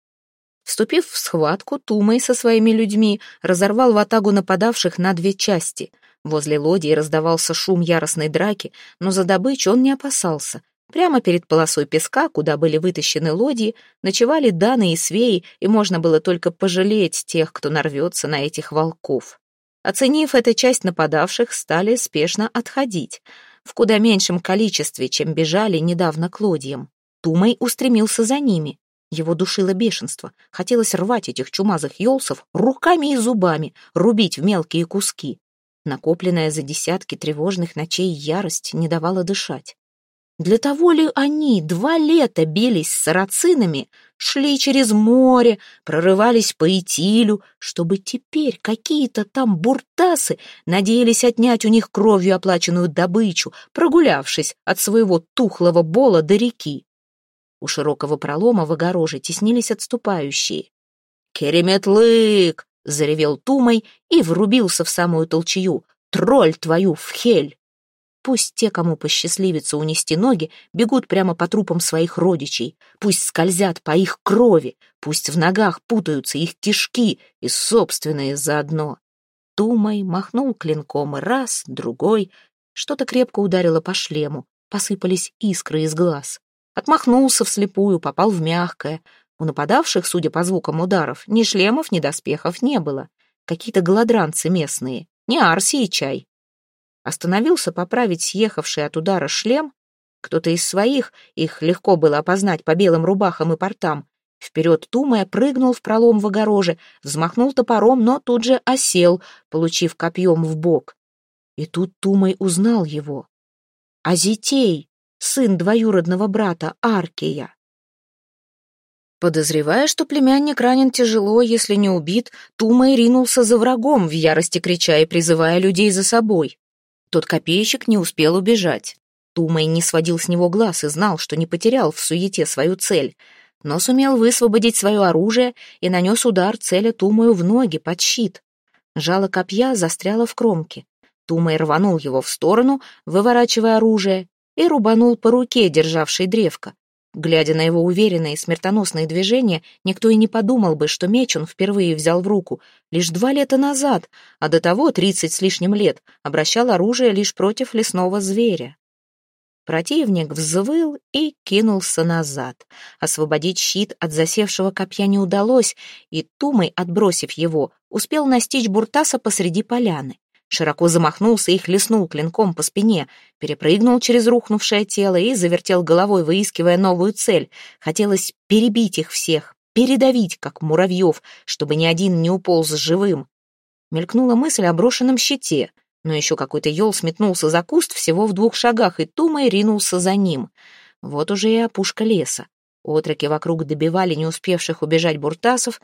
Вступив в схватку, Тумой со своими людьми разорвал ватагу нападавших на две части. Возле лодии раздавался шум яростной драки, но за добычу он не опасался. Прямо перед полосой песка, куда были вытащены лодии, ночевали Даны и Свеи, и можно было только пожалеть тех, кто нарвется на этих волков. Оценив эту часть нападавших, стали спешно отходить. В куда меньшем количестве, чем бежали недавно к лодьям. Тумой устремился за ними. Его душило бешенство. Хотелось рвать этих чумазых елсов руками и зубами, рубить в мелкие куски. Накопленная за десятки тревожных ночей ярость не давала дышать. Для того ли они два лета бились с сарацинами, шли через море, прорывались по Итилю, чтобы теперь какие-то там буртасы надеялись отнять у них кровью оплаченную добычу, прогулявшись от своего тухлого бола до реки? У широкого пролома в огороже теснились отступающие. «Кереметлык!» — заревел Тумой и врубился в самую толчью. «Тролль твою в хель!» Пусть те, кому посчастливится унести ноги, бегут прямо по трупам своих родичей, пусть скользят по их крови, пусть в ногах путаются их кишки и собственные заодно. Тумой махнул клинком раз, другой, что-то крепко ударило по шлему, посыпались искры из глаз. Отмахнулся вслепую, попал в мягкое. У нападавших, судя по звукам ударов, ни шлемов, ни доспехов не было. Какие-то голодранцы местные, не Арси чай. Остановился поправить съехавший от удара шлем. Кто-то из своих, их легко было опознать по белым рубахам и портам, Вперед Тумая прыгнул в пролом в огороже, взмахнул топором, но тут же осел, получив копьем в бок. И тут Тумай узнал его. Азитей, сын двоюродного брата Аркия. Подозревая, что племянник ранен тяжело, если не убит, Тумай ринулся за врагом, в ярости крича и призывая людей за собой. Тот копейщик не успел убежать. Тумай не сводил с него глаз и знал, что не потерял в суете свою цель, но сумел высвободить свое оружие и нанес удар целя Тумаю в ноги под щит. Жало копья застряло в кромке. Тумай рванул его в сторону, выворачивая оружие, и рубанул по руке, державшей древко. Глядя на его уверенные смертоносные движения, никто и не подумал бы, что меч он впервые взял в руку лишь два лета назад, а до того, тридцать с лишним лет, обращал оружие лишь против лесного зверя. Противник взвыл и кинулся назад. Освободить щит от засевшего копья не удалось, и Тумой, отбросив его, успел настичь Буртаса посреди поляны широко замахнулся и хлестнул клинком по спине, перепрыгнул через рухнувшее тело и завертел головой, выискивая новую цель. Хотелось перебить их всех, передавить, как муравьев, чтобы ни один не уполз живым. Мелькнула мысль о брошенном щите, но еще какой-то ел сметнулся за куст всего в двух шагах, и Тумой ринулся за ним. Вот уже и опушка леса. Отроки вокруг добивали не успевших убежать буртасов.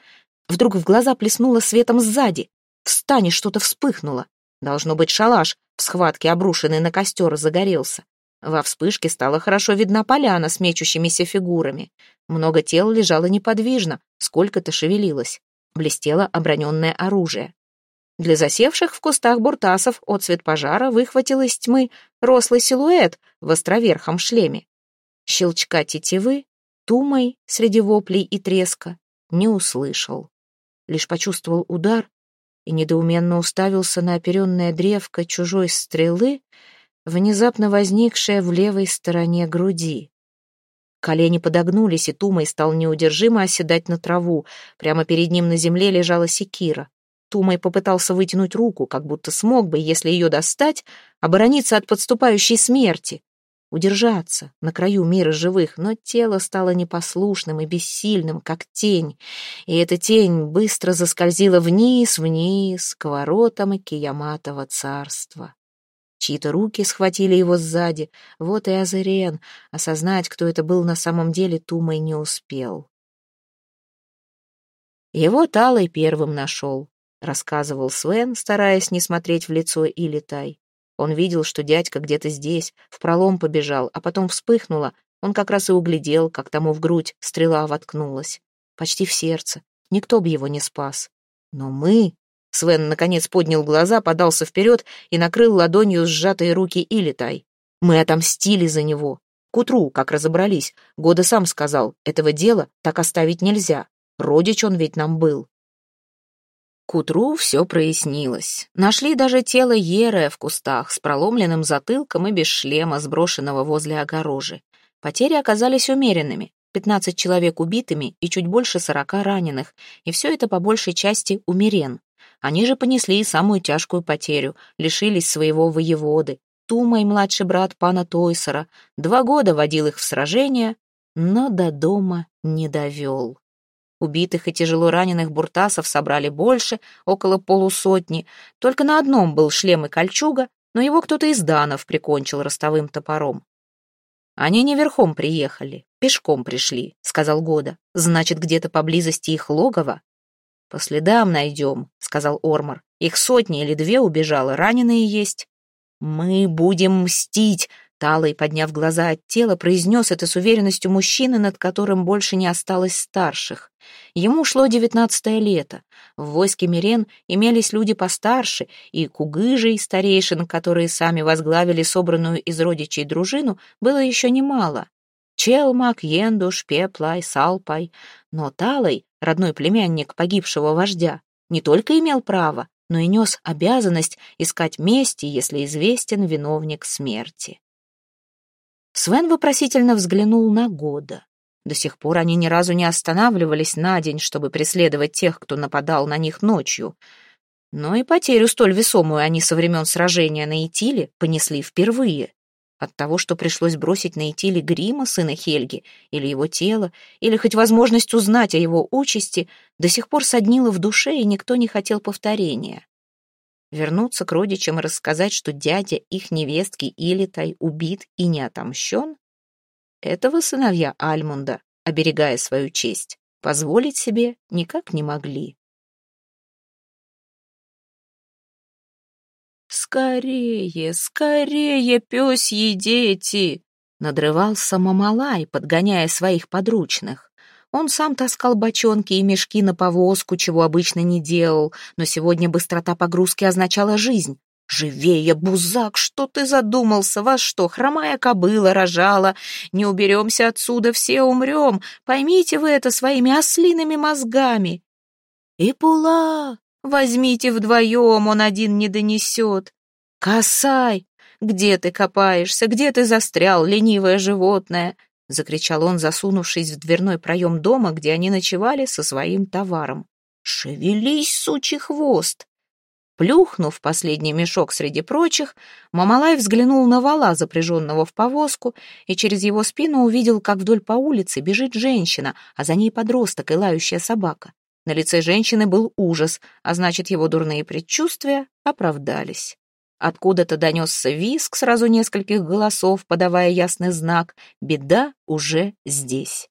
Вдруг в глаза плеснуло светом сзади. В стане что-то вспыхнуло. Должно быть, шалаш в схватке, обрушенный на костер, загорелся. Во вспышке стала хорошо видна поляна с мечущимися фигурами. Много тел лежало неподвижно, сколько-то шевелилось. Блестело оброненное оружие. Для засевших в кустах буртасов отцвет пожара выхватил из тьмы рослый силуэт в островерхом шлеме. Щелчка тетивы, тумой среди воплей и треска, не услышал. Лишь почувствовал удар и недоуменно уставился на оперенное древко чужой стрелы, внезапно возникшее в левой стороне груди. Колени подогнулись, и Тумой стал неудержимо оседать на траву. Прямо перед ним на земле лежала секира. Тумой попытался вытянуть руку, как будто смог бы, если ее достать, оборониться от подступающей смерти удержаться на краю мира живых, но тело стало непослушным и бессильным, как тень, и эта тень быстро заскользила вниз-вниз к воротам Кияматова царства. Чьи-то руки схватили его сзади, вот и Азерен, осознать, кто это был на самом деле, Тумой не успел. Его Талой первым нашел, рассказывал Свен, стараясь не смотреть в лицо Илитай. Он видел, что дядька где-то здесь, в пролом побежал, а потом вспыхнуло. Он как раз и углядел, как тому в грудь стрела воткнулась. Почти в сердце. Никто бы его не спас. Но мы... Свен, наконец, поднял глаза, подался вперед и накрыл ладонью сжатые руки Илитай. Мы отомстили за него. К утру, как разобрались, Года сам сказал, этого дела так оставить нельзя. Родич он ведь нам был. К утру все прояснилось. Нашли даже тело Еры в кустах с проломленным затылком и без шлема, сброшенного возле огорожи. Потери оказались умеренными. 15 человек убитыми и чуть больше 40 раненых, и все это по большей части умерен. Они же понесли самую тяжкую потерю, лишились своего воеводы. Тумай, младший брат пана Тойсера, два года водил их в сражения, но до дома не довел. Убитых и тяжело раненых буртасов собрали больше, около полусотни. Только на одном был шлем и кольчуга, но его кто-то из данов прикончил ростовым топором. «Они не верхом приехали, пешком пришли», — сказал Года. «Значит, где-то поблизости их логово?» «По следам найдем», — сказал Ормор. «Их сотни или две убежало, раненые есть». «Мы будем мстить», Талый, подняв глаза от тела, произнес это с уверенностью мужчины, над которым больше не осталось старших. Ему шло девятнадцатое лето. В войске Мирен имелись люди постарше, и кугыжей старейшин, которые сами возглавили собранную из родичей дружину, было еще немало. Челмак, Ендуш, Пеплай, Салпай. Но Талой, родной племянник погибшего вождя, не только имел право, но и нес обязанность искать мести, если известен виновник смерти. Свен вопросительно взглянул на Года. До сих пор они ни разу не останавливались на день, чтобы преследовать тех, кто нападал на них ночью. Но и потерю столь весомую они со времен сражения на Итиле понесли впервые. От того, что пришлось бросить на Итиле грима сына Хельги, или его тело, или хоть возможность узнать о его участи, до сих пор соднило в душе, и никто не хотел повторения. Вернуться к родичам и рассказать, что дядя их невестки Илитай убит и не отомщен? Этого сыновья Альмунда, оберегая свою честь, позволить себе никак не могли. «Скорее, скорее, пёсьи дети!» Надрывался Мамалай, подгоняя своих подручных. Он сам таскал бочонки и мешки на повозку, чего обычно не делал, но сегодня быстрота погрузки означала жизнь. «Живее, бузак, что ты задумался? Вас что, хромая кобыла рожала? Не уберемся отсюда, все умрем. Поймите вы это своими ослиными мозгами». «И пула, возьмите вдвоем, он один не донесет. Касай, где ты копаешься, где ты застрял, ленивое животное? — закричал он, засунувшись в дверной проем дома, где они ночевали со своим товаром. «Шевелись, сучий хвост!» Плюхнув последний мешок среди прочих, Мамалай взглянул на вала, запряженного в повозку, и через его спину увидел, как вдоль по улице бежит женщина, а за ней подросток и лающая собака. На лице женщины был ужас, а значит, его дурные предчувствия оправдались. Откуда-то донесся виск сразу нескольких голосов, подавая ясный знак «Беда уже здесь».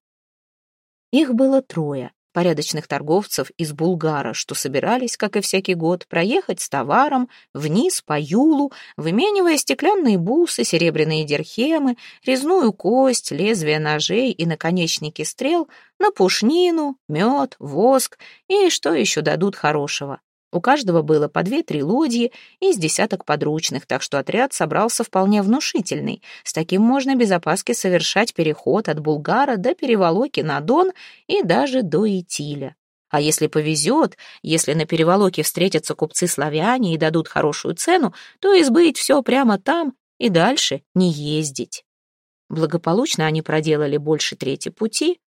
Их было трое, порядочных торговцев из Булгара, что собирались, как и всякий год, проехать с товаром вниз по Юлу, выменивая стеклянные бусы, серебряные дерхемы, резную кость, лезвия ножей и наконечники стрел на пушнину, мед, воск и что еще дадут хорошего. У каждого было по две-три лодьи и с десяток подручных, так что отряд собрался вполне внушительный. С таким можно без опаски совершать переход от Булгара до Переволоки на Дон и даже до Итиля. А если повезет, если на переволоке встретятся купцы-славяне и дадут хорошую цену, то избыть все прямо там и дальше не ездить. Благополучно они проделали больше трети пути,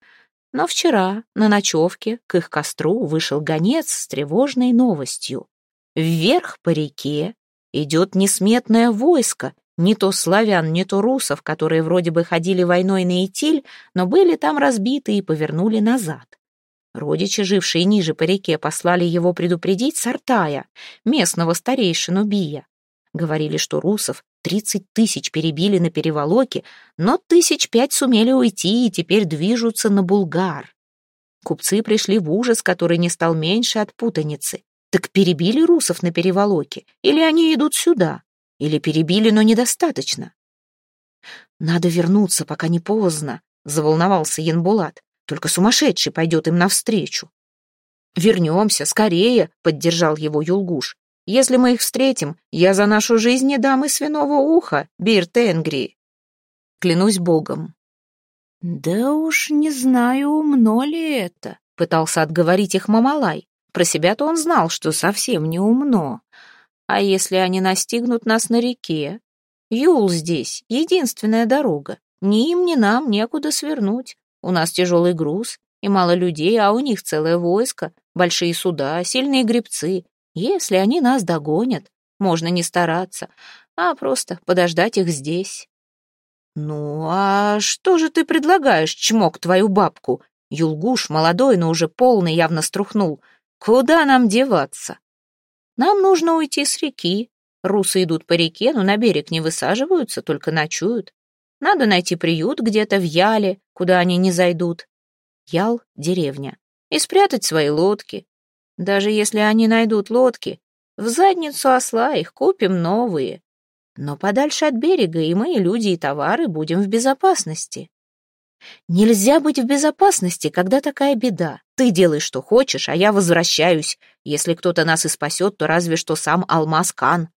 но вчера на ночевке к их костру вышел гонец с тревожной новостью. Вверх по реке идет несметное войско, не то славян, не то русов, которые вроде бы ходили войной на Итиль, но были там разбиты и повернули назад. Родичи, жившие ниже по реке, послали его предупредить Сартая, местного старейшину Бия. Говорили, что русов тридцать тысяч перебили на переволоке, но тысяч пять сумели уйти и теперь движутся на Булгар. Купцы пришли в ужас, который не стал меньше от путаницы. Так перебили русов на переволоке, или они идут сюда, или перебили, но недостаточно. «Надо вернуться, пока не поздно», — заволновался Янбулат. «Только сумасшедший пойдет им навстречу». «Вернемся, скорее», — поддержал его Юлгуш. Если мы их встретим, я за нашу жизнь не дам и свиного уха, Бир Тенгри. Клянусь богом. Да уж не знаю, умно ли это, Пытался отговорить их Мамалай. Про себя-то он знал, что совсем не умно. А если они настигнут нас на реке? Юл здесь — единственная дорога. Ни им, ни нам некуда свернуть. У нас тяжелый груз и мало людей, а у них целое войско, большие суда, сильные гребцы. Если они нас догонят, можно не стараться, а просто подождать их здесь. «Ну, а что же ты предлагаешь, чмок, твою бабку?» Юлгуш, молодой, но уже полный, явно струхнул. «Куда нам деваться?» «Нам нужно уйти с реки. Русы идут по реке, но на берег не высаживаются, только ночуют. Надо найти приют где-то в Яле, куда они не зайдут. Ял — деревня. И спрятать свои лодки. Даже если они найдут лодки, в задницу осла их купим новые. Но подальше от берега и мы, люди и товары, будем в безопасности. Нельзя быть в безопасности, когда такая беда. Ты делай, что хочешь, а я возвращаюсь. Если кто-то нас и спасет, то разве что сам Алмаз-Кан.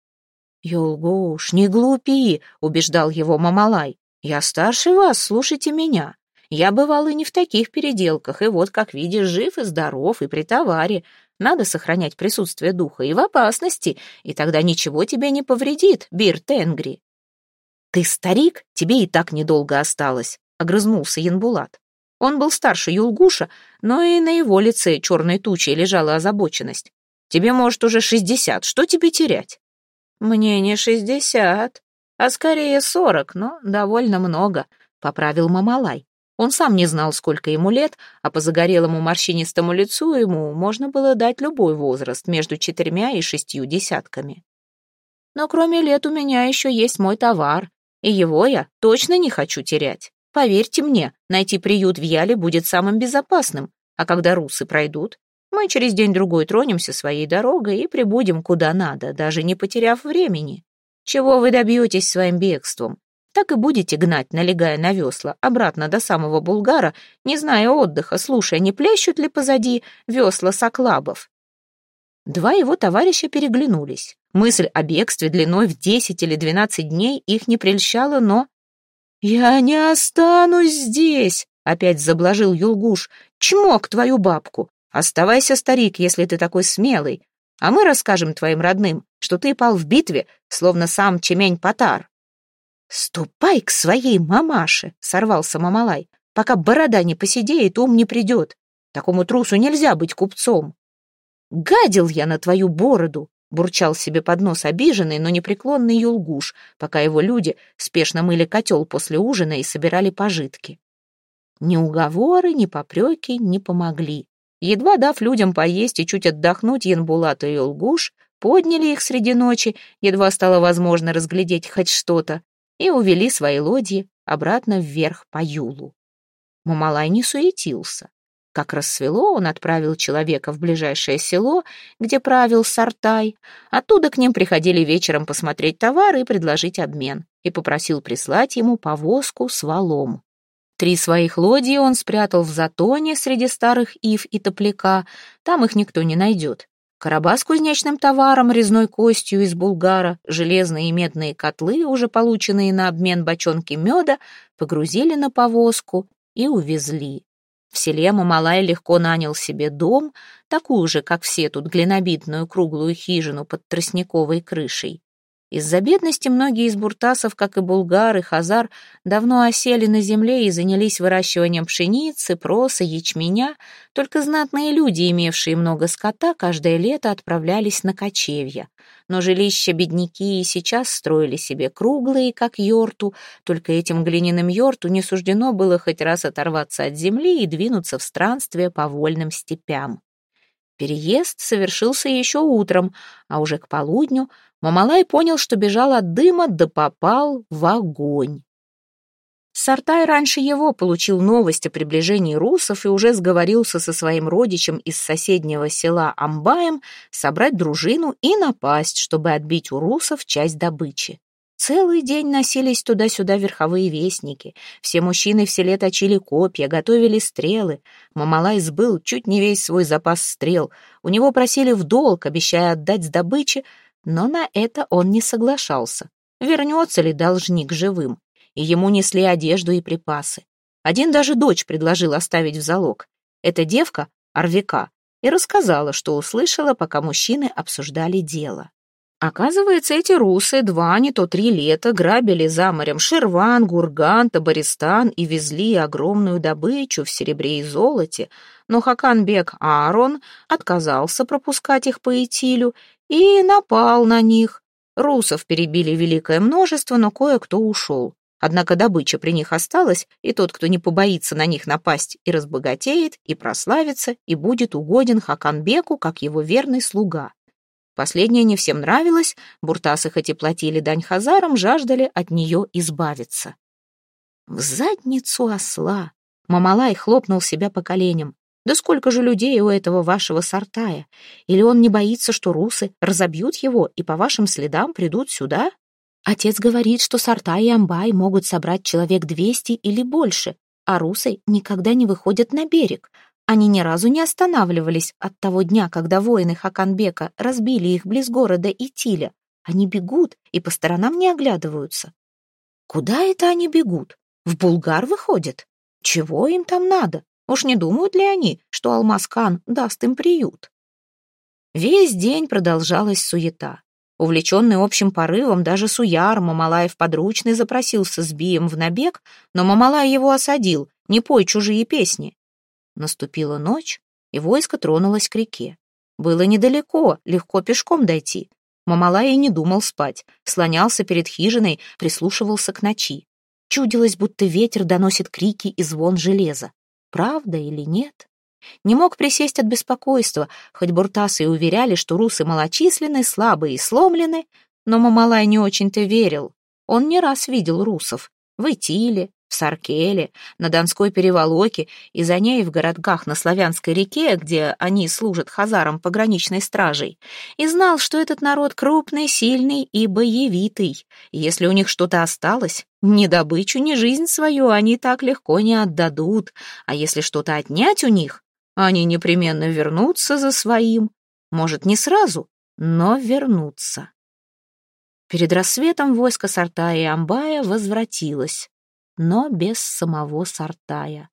«Юлгуш, не глупи», — убеждал его Мамалай. «Я старше вас, слушайте меня. Я бывал и не в таких переделках, и вот, как видишь, жив и здоров, и при товаре. Надо сохранять присутствие духа и в опасности, и тогда ничего тебе не повредит, Бир Тенгри». «Ты старик, тебе и так недолго осталось», — огрызнулся Янбулат. Он был старше Юлгуша, но и на его лице черной тучей лежала озабоченность. «Тебе, может, уже шестьдесят, что тебе терять?» «Мне не шестьдесят, а скорее сорок, но довольно много», — поправил Мамалай. Он сам не знал, сколько ему лет, а по загорелому морщинистому лицу ему можно было дать любой возраст между четырьмя и шестью десятками. Но кроме лет у меня еще есть мой товар, и его я точно не хочу терять. Поверьте мне, найти приют в Яле будет самым безопасным, а когда русы пройдут, мы через день-другой тронемся своей дорогой и прибудем куда надо, даже не потеряв времени. Чего вы добьетесь своим бегством? Так и будете гнать, налегая на весла, обратно до самого Булгара, не зная отдыха, слушая, не плещут ли позади весла соклабов. Два его товарища переглянулись. Мысль о бегстве длиной в десять или двенадцать дней их не прельщала, но... «Я не останусь здесь!» — опять заблажил Юлгуш. «Чмок твою бабку! Оставайся, старик, если ты такой смелый, а мы расскажем твоим родным, что ты пал в битве, словно сам Чемень-Патар». «Ступай к своей мамаше», — сорвался Мамалай, «пока борода не посидеет, ум не придет. Такому трусу нельзя быть купцом». «Гадил я на твою бороду», — бурчал себе под нос обиженный, но непреклонный Юлгуш, пока его люди спешно мыли котел после ужина и собирали пожитки. Ни уговоры, ни попреки не помогли. Едва дав людям поесть и чуть отдохнуть, Янбулат и Улгуш подняли их среди ночи, едва стало возможно разглядеть хоть что-то, и увели свои лодьи обратно вверх по Юлу. Мамалай не суетился. Как рассвело, он отправил человека в ближайшее село, где правил Сартай. Оттуда к ним приходили вечером посмотреть товары и предложить обмен, и попросил прислать ему повозку с валом. Три своих лодии он спрятал в затоне среди старых ив и топляка, там их никто не найдет. Короба с кузнечным товаром, резной костью из Булгара, железные и медные котлы, уже полученные на обмен бочонки меда, погрузили на повозку и увезли. В селе Мамалай легко нанял себе дом, такую же, как все тут, глинобитную круглую хижину под тростниковой крышей. Из-за бедности многие из буртасов, как и булгар хазар, давно осели на земле и занялись выращиванием пшеницы, проса, ячменя. Только знатные люди, имевшие много скота, каждое лето отправлялись на кочевья. Но жилища бедняки и сейчас строили себе круглые, как йорту, только этим глиняным йорту не суждено было хоть раз оторваться от земли и двинуться в странствие по вольным степям. Переезд совершился еще утром, а уже к полудню Мамалай понял, что бежал от дыма, да попал в огонь. Сартай раньше его получил новость о приближении русов и уже сговорился со своим родичем из соседнего села Амбаем собрать дружину и напасть, чтобы отбить у русов часть добычи. Целый день носились туда-сюда верховые вестники. Все мужчины в селе точили копья, готовили стрелы. Мамалай сбыл чуть не весь свой запас стрел. У него просили в долг, обещая отдать с добычи, но на это он не соглашался. Вернется ли должник живым? И ему несли одежду и припасы. Один даже дочь предложил оставить в залог. Эта девка, Орвика, и рассказала, что услышала, пока мужчины обсуждали дело. Оказывается, эти русы два, не то три лета грабили за морем Шерван, Гурган, Табаристан и везли огромную добычу в серебре и золоте, но Хаканбек Аарон отказался пропускать их по Итилю и напал на них. Русов перебили великое множество, но кое-кто ушел. Однако добыча при них осталась, и тот, кто не побоится на них напасть, и разбогатеет, и прославится, и будет угоден Хаканбеку, как его верный слуга. Последнее не всем нравилось, буртасы хоть и платили дань хазарам, жаждали от нее избавиться. В задницу осла! Мамалай хлопнул себя по коленям. Да сколько же людей у этого вашего сортая? Или он не боится, что русы разобьют его и по вашим следам придут сюда? Отец говорит, что Сартай и Амбай могут собрать человек двести или больше, а русы никогда не выходят на берег. Они ни разу не останавливались от того дня, когда воины Хаканбека разбили их близ города Итиля. Они бегут и по сторонам не оглядываются. Куда это они бегут? В Булгар выходят? Чего им там надо? Уж не думают ли они, что Алмаскан даст им приют? Весь день продолжалась суета. Увлеченный общим порывом, даже Суяр, Мамалаев подручный, запросился с Бием в набег, но Мамалай его осадил, не пой чужие песни. Наступила ночь, и войско тронулось к реке. Было недалеко, легко пешком дойти. Мамалай не думал спать, слонялся перед хижиной, прислушивался к ночи. Чудилось, будто ветер доносит крики и звон железа. Правда или нет? Не мог присесть от беспокойства, хоть буртасы и уверяли, что русы малочисленны, слабые и сломлены, но Мамалай не очень-то верил. Он не раз видел русов в Итиле, в Саркеле, на Донской переволоке и за ней в городках на Славянской реке, где они служат хазарам пограничной стражей, и знал, что этот народ крупный, сильный и боевитый. если у них что-то осталось, ни добычу, ни жизнь свою они так легко не отдадут, а если что-то отнять у них, они непременно вернутся за своим. Может, не сразу, но вернутся. Перед рассветом войско Сартая и Амбая возвратилось, но без самого Сартая.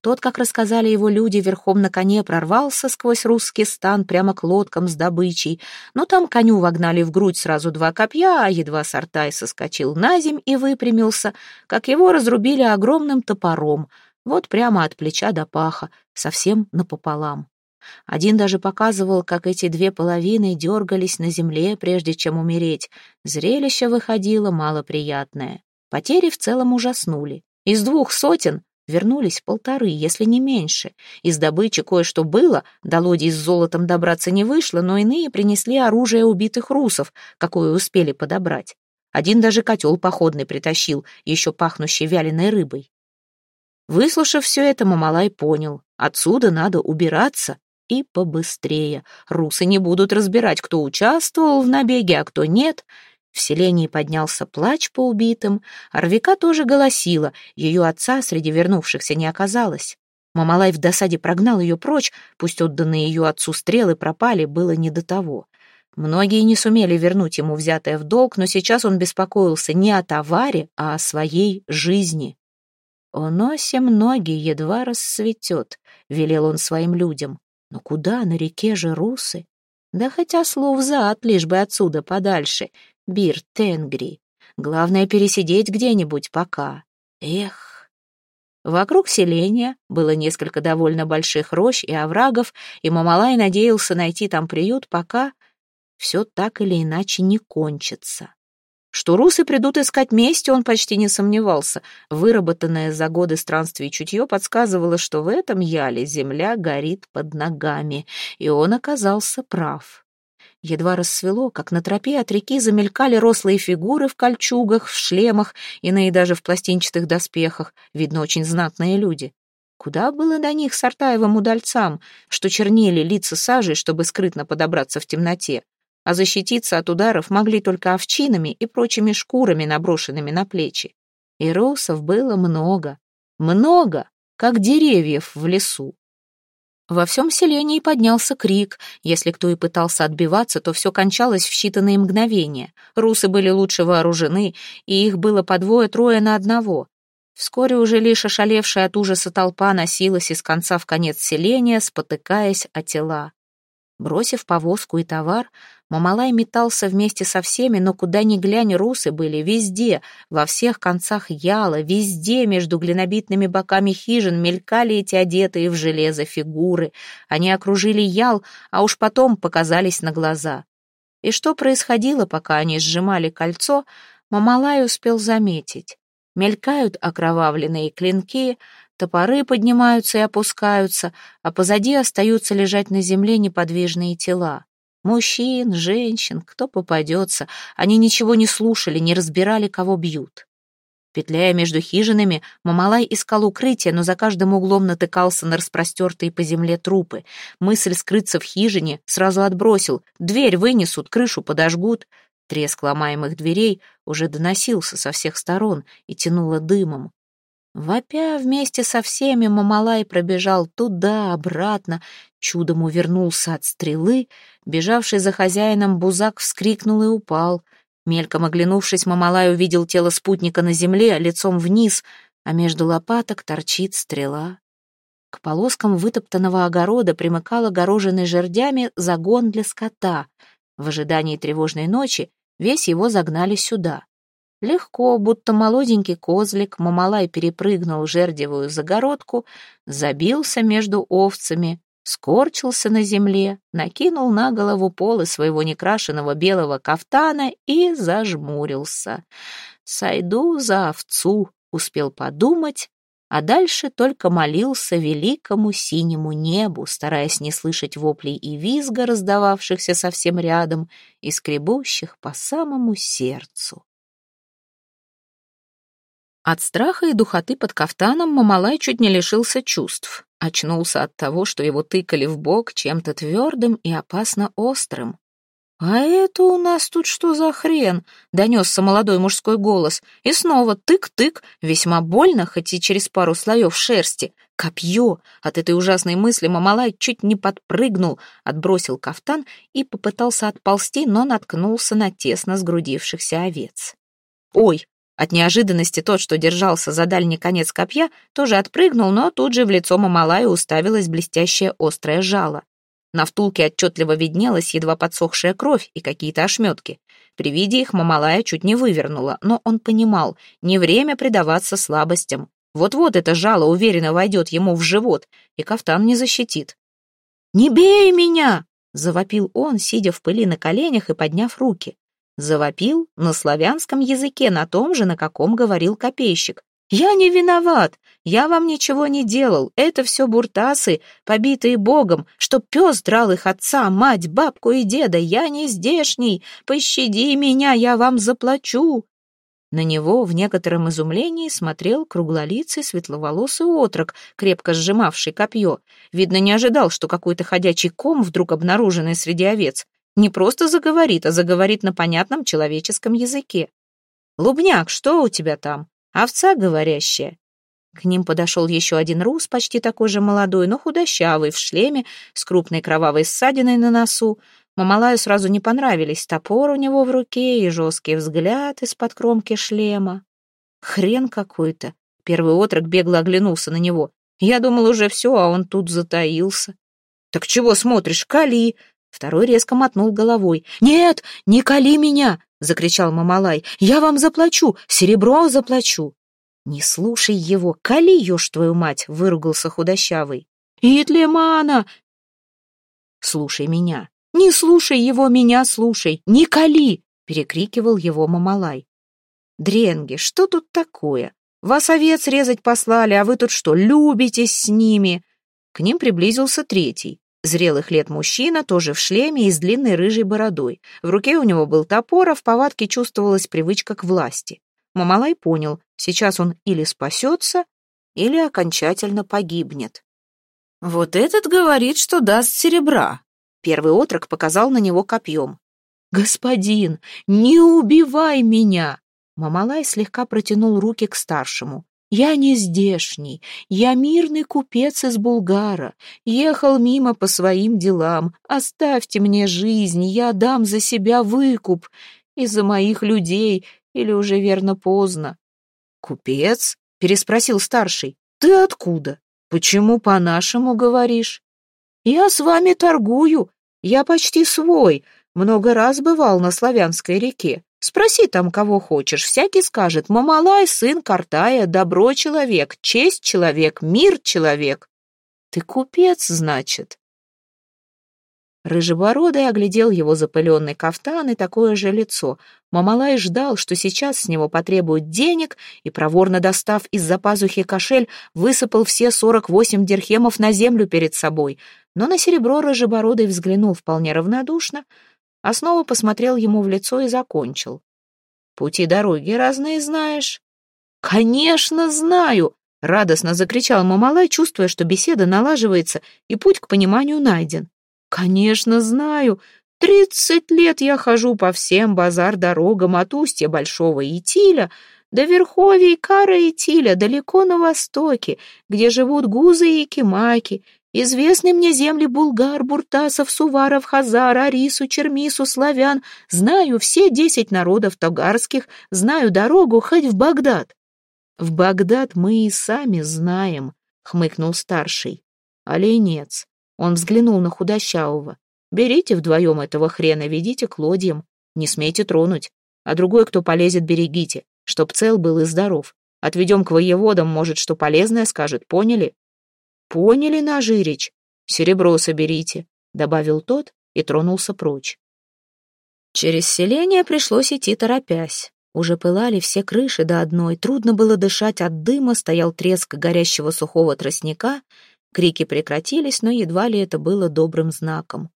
Тот, как рассказали его люди, верхом на коне прорвался сквозь русский стан прямо к лодкам с добычей, но там коню вогнали в грудь сразу два копья, а едва Сартай соскочил на земь и выпрямился, как его разрубили огромным топором — вот прямо от плеча до паха, совсем напополам. Один даже показывал, как эти две половины дергались на земле, прежде чем умереть. Зрелище выходило малоприятное. Потери в целом ужаснули. Из двух сотен вернулись полторы, если не меньше. Из добычи кое-что было, до лодий с золотом добраться не вышло, но иные принесли оружие убитых русов, какое успели подобрать. Один даже котел походный притащил, еще пахнущий вяленой рыбой. Выслушав все это, Мамалай понял, отсюда надо убираться и побыстрее. Русы не будут разбирать, кто участвовал в набеге, а кто нет. В селении поднялся плач по убитым. Арвика тоже голосила, ее отца среди вернувшихся не оказалось. Мамалай в досаде прогнал ее прочь, пусть отданные ее отцу стрелы пропали, было не до того. Многие не сумели вернуть ему взятое в долг, но сейчас он беспокоился не о товаре, а о своей жизни. «О носе ноги едва рассветет», — велел он своим людям. «Но куда на реке же русы? Да хотя слов зад, лишь бы отсюда подальше. Бир Тенгри. Главное пересидеть где-нибудь пока. Эх!» Вокруг селения было несколько довольно больших рощ и оврагов, и Мамалай надеялся найти там приют, пока все так или иначе не кончится. Что русы придут искать мести, он почти не сомневался. Выработанное за годы странствий чутье подсказывало, что в этом яле земля горит под ногами, и он оказался прав. Едва рассвело, как на тропе от реки замелькали рослые фигуры в кольчугах, в шлемах, иные даже в пластинчатых доспехах, видно, очень знатные люди. Куда было до них сортаевым удальцам, что чернели лица сажей, чтобы скрытно подобраться в темноте? а защититься от ударов могли только овчинами и прочими шкурами, наброшенными на плечи. И русов было много, много, как деревьев в лесу. Во всем селении поднялся крик. Если кто и пытался отбиваться, то все кончалось в считанные мгновения. Русы были лучше вооружены, и их было по двое-трое на одного. Вскоре уже лишь ошалевшая от ужаса толпа носилась из конца в конец селения, спотыкаясь о тела. Бросив повозку и товар, Мамалай метался вместе со всеми, но куда ни глянь, русы были везде, во всех концах яла, везде между глинобитными боками хижин мелькали эти одетые в железо фигуры. Они окружили ял, а уж потом показались на глаза. И что происходило, пока они сжимали кольцо, Мамалай успел заметить. Мелькают окровавленные клинки, топоры поднимаются и опускаются, а позади остаются лежать на земле неподвижные тела. Мужчин, женщин, кто попадется, они ничего не слушали, не разбирали, кого бьют. Петляя между хижинами, Мамалай искал укрытие, но за каждым углом натыкался на распростертые по земле трупы. Мысль скрыться в хижине сразу отбросил. Дверь вынесут, крышу подожгут. Треск ломаемых дверей уже доносился со всех сторон и тянуло дымом. Вопя вместе со всеми, Мамалай пробежал туда-обратно, чудом увернулся от стрелы, бежавший за хозяином бузак вскрикнул и упал. Мельком оглянувшись, Мамалай увидел тело спутника на земле, лицом вниз, а между лопаток торчит стрела. К полоскам вытоптанного огорода примыкал огороженный жердями загон для скота. В ожидании тревожной ночи Весь его загнали сюда. Легко, будто молоденький козлик, Мамалай перепрыгнул жердевую загородку, забился между овцами, скорчился на земле, накинул на голову полы своего некрашенного белого кафтана и зажмурился. «Сойду за овцу», — успел подумать, а дальше только молился великому синему небу, стараясь не слышать воплей и визга, раздававшихся совсем рядом и скребущих по самому сердцу. От страха и духоты под кафтаном Мамалай чуть не лишился чувств. Очнулся от того, что его тыкали в бок чем-то твердым и опасно острым. «А это у нас тут что за хрен?» — донесся молодой мужской голос. И снова тык-тык, весьма больно, хоть и через пару слоев шерсти. Копье! От этой ужасной мысли Мамалай чуть не подпрыгнул, отбросил кафтан и попытался отползти, но наткнулся на тесно сгрудившихся овец. «Ой!» От неожиданности тот, что держался за дальний конец копья, тоже отпрыгнул, но тут же в лицо Мамалая уставилось блестящее острое жало. На втулке отчетливо виднелась едва подсохшая кровь и какие-то ошметки. При виде их Мамалая чуть не вывернула, но он понимал, не время предаваться слабостям. Вот-вот это жало уверенно войдет ему в живот, и кафтан не защитит. «Не бей меня!» — завопил он, сидя в пыли на коленях и подняв руки. Завопил на славянском языке, на том же, на каком говорил копейщик. «Я не виноват! Я вам ничего не делал! Это все буртасы, побитые богом, что пес драл их отца, мать, бабку и деда! Я не здешний! Пощади меня, я вам заплачу!» На него в некотором изумлении смотрел круглолицый светловолосый отрок, крепко сжимавший копье. Видно, не ожидал, что какой-то ходячий ком, вдруг обнаруженный среди овец, не просто заговорит, а заговорит на понятном человеческом языке. «Лубняк, что у тебя там?» овца говорящая. К ним подошел еще один рус, почти такой же молодой, но худощавый, в шлеме, с крупной кровавой ссадиной на носу. Мамалаю сразу не понравились топор у него в руке и жесткий взгляд из-под кромки шлема. Хрен какой-то. Первый отрок бегло оглянулся на него. Я думал уже все, а он тут затаился. «Так чего смотришь, кали!» Второй резко мотнул головой. «Нет, не кали меня!» — закричал Мамалай. «Я вам заплачу, серебро заплачу!» «Не слушай его, кали, ешь твою мать!» — выругался худощавый. «Итлемана!» «Слушай меня!» «Не слушай его, меня слушай! Не кали!» — перекрикивал его Мамалай. «Дренги, что тут такое? Вас овец резать послали, а вы тут что, любитесь с ними?» К ним приблизился третий. Зрелых лет мужчина, тоже в шлеме и с длинной рыжей бородой. В руке у него был топор, а в повадке чувствовалась привычка к власти. Мамалай понял, сейчас он или спасется, или окончательно погибнет. «Вот этот говорит, что даст серебра», — первый отрок показал на него копьем. «Господин, не убивай меня!» Мамалай слегка протянул руки к старшему. Я не здешний, я мирный купец из Булгара, ехал мимо по своим делам. Оставьте мне жизнь, я дам за себя выкуп. Из-за моих людей, или уже верно поздно. Купец? — переспросил старший. «Ты откуда? Почему по-нашему говоришь?» «Я с вами торгую. Я почти свой. Много раз бывал на Славянской реке. Спроси там, кого хочешь. Всякий скажет. Мамалай, сын Картая, добро человек, честь человек, мир человек. Ты купец, значит?» Рыжебородый оглядел его запыленный кафтан и такое же лицо. Мамалай ждал, что сейчас с него потребуют денег, и, проворно достав из-за пазухи кошель, высыпал все сорок восемь дирхемов на землю перед собой. Но на серебро Рыжебородый взглянул вполне равнодушно, а снова посмотрел ему в лицо и закончил. «Пути дороги разные знаешь?» «Конечно, знаю!» — радостно закричал Мамалай, чувствуя, что беседа налаживается и путь к пониманию найден. «Конечно, знаю. Тридцать лет я хожу по всем базар-дорогам от устья Большого Итиля до верховий Кара Итиля, далеко на востоке, где живут гузы и кимаки. Известны мне земли булгар, буртасов, суваров, хазар, арису, чермису, славян. Знаю все десять народов тогарских, знаю дорогу хоть в Багдад». «В Багдад мы и сами знаем», — хмыкнул старший. «Оленец, он взглянул на худощавого. «Берите вдвоем этого хрена, ведите к лодьям. Не смейте тронуть. А другой, кто полезет, берегите, чтоб цел был и здоров. Отведем к воеводам, может, что полезное скажет, поняли?» «Поняли, Нажирич. Серебро соберите», — добавил тот и тронулся прочь. Через селение пришлось идти торопясь. Уже пылали все крыши до одной, трудно было дышать от дыма, стоял треск горящего сухого тростника, Крики прекратились, но едва ли это было добрым знаком.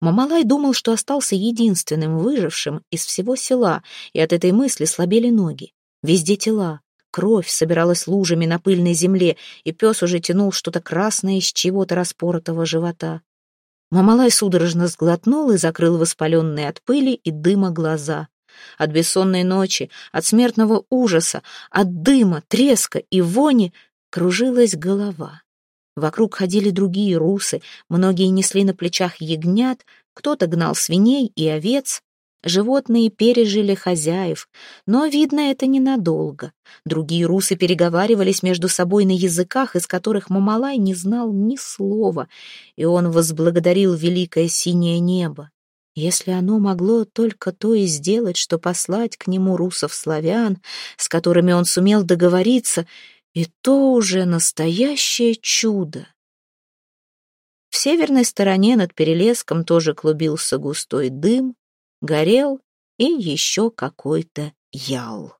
Мамалай думал, что остался единственным выжившим из всего села, и от этой мысли слабели ноги. Везде тела. Кровь собиралась лужами на пыльной земле, и пес уже тянул что-то красное из чего-то распоротого живота. Мамалай судорожно сглотнул и закрыл воспаленные от пыли и дыма глаза. От бессонной ночи, от смертного ужаса, от дыма, треска и вони кружилась голова. Вокруг ходили другие русы, многие несли на плечах ягнят, кто-то гнал свиней и овец. Животные пережили хозяев, но, видно, это ненадолго. Другие русы переговаривались между собой на языках, из которых Мамалай не знал ни слова, и он возблагодарил великое синее небо. Если оно могло только то и сделать, что послать к нему русов-славян, с которыми он сумел договориться — и то уже настоящее чудо. В северной стороне над перелеском тоже клубился густой дым, горел и еще какой-то ял.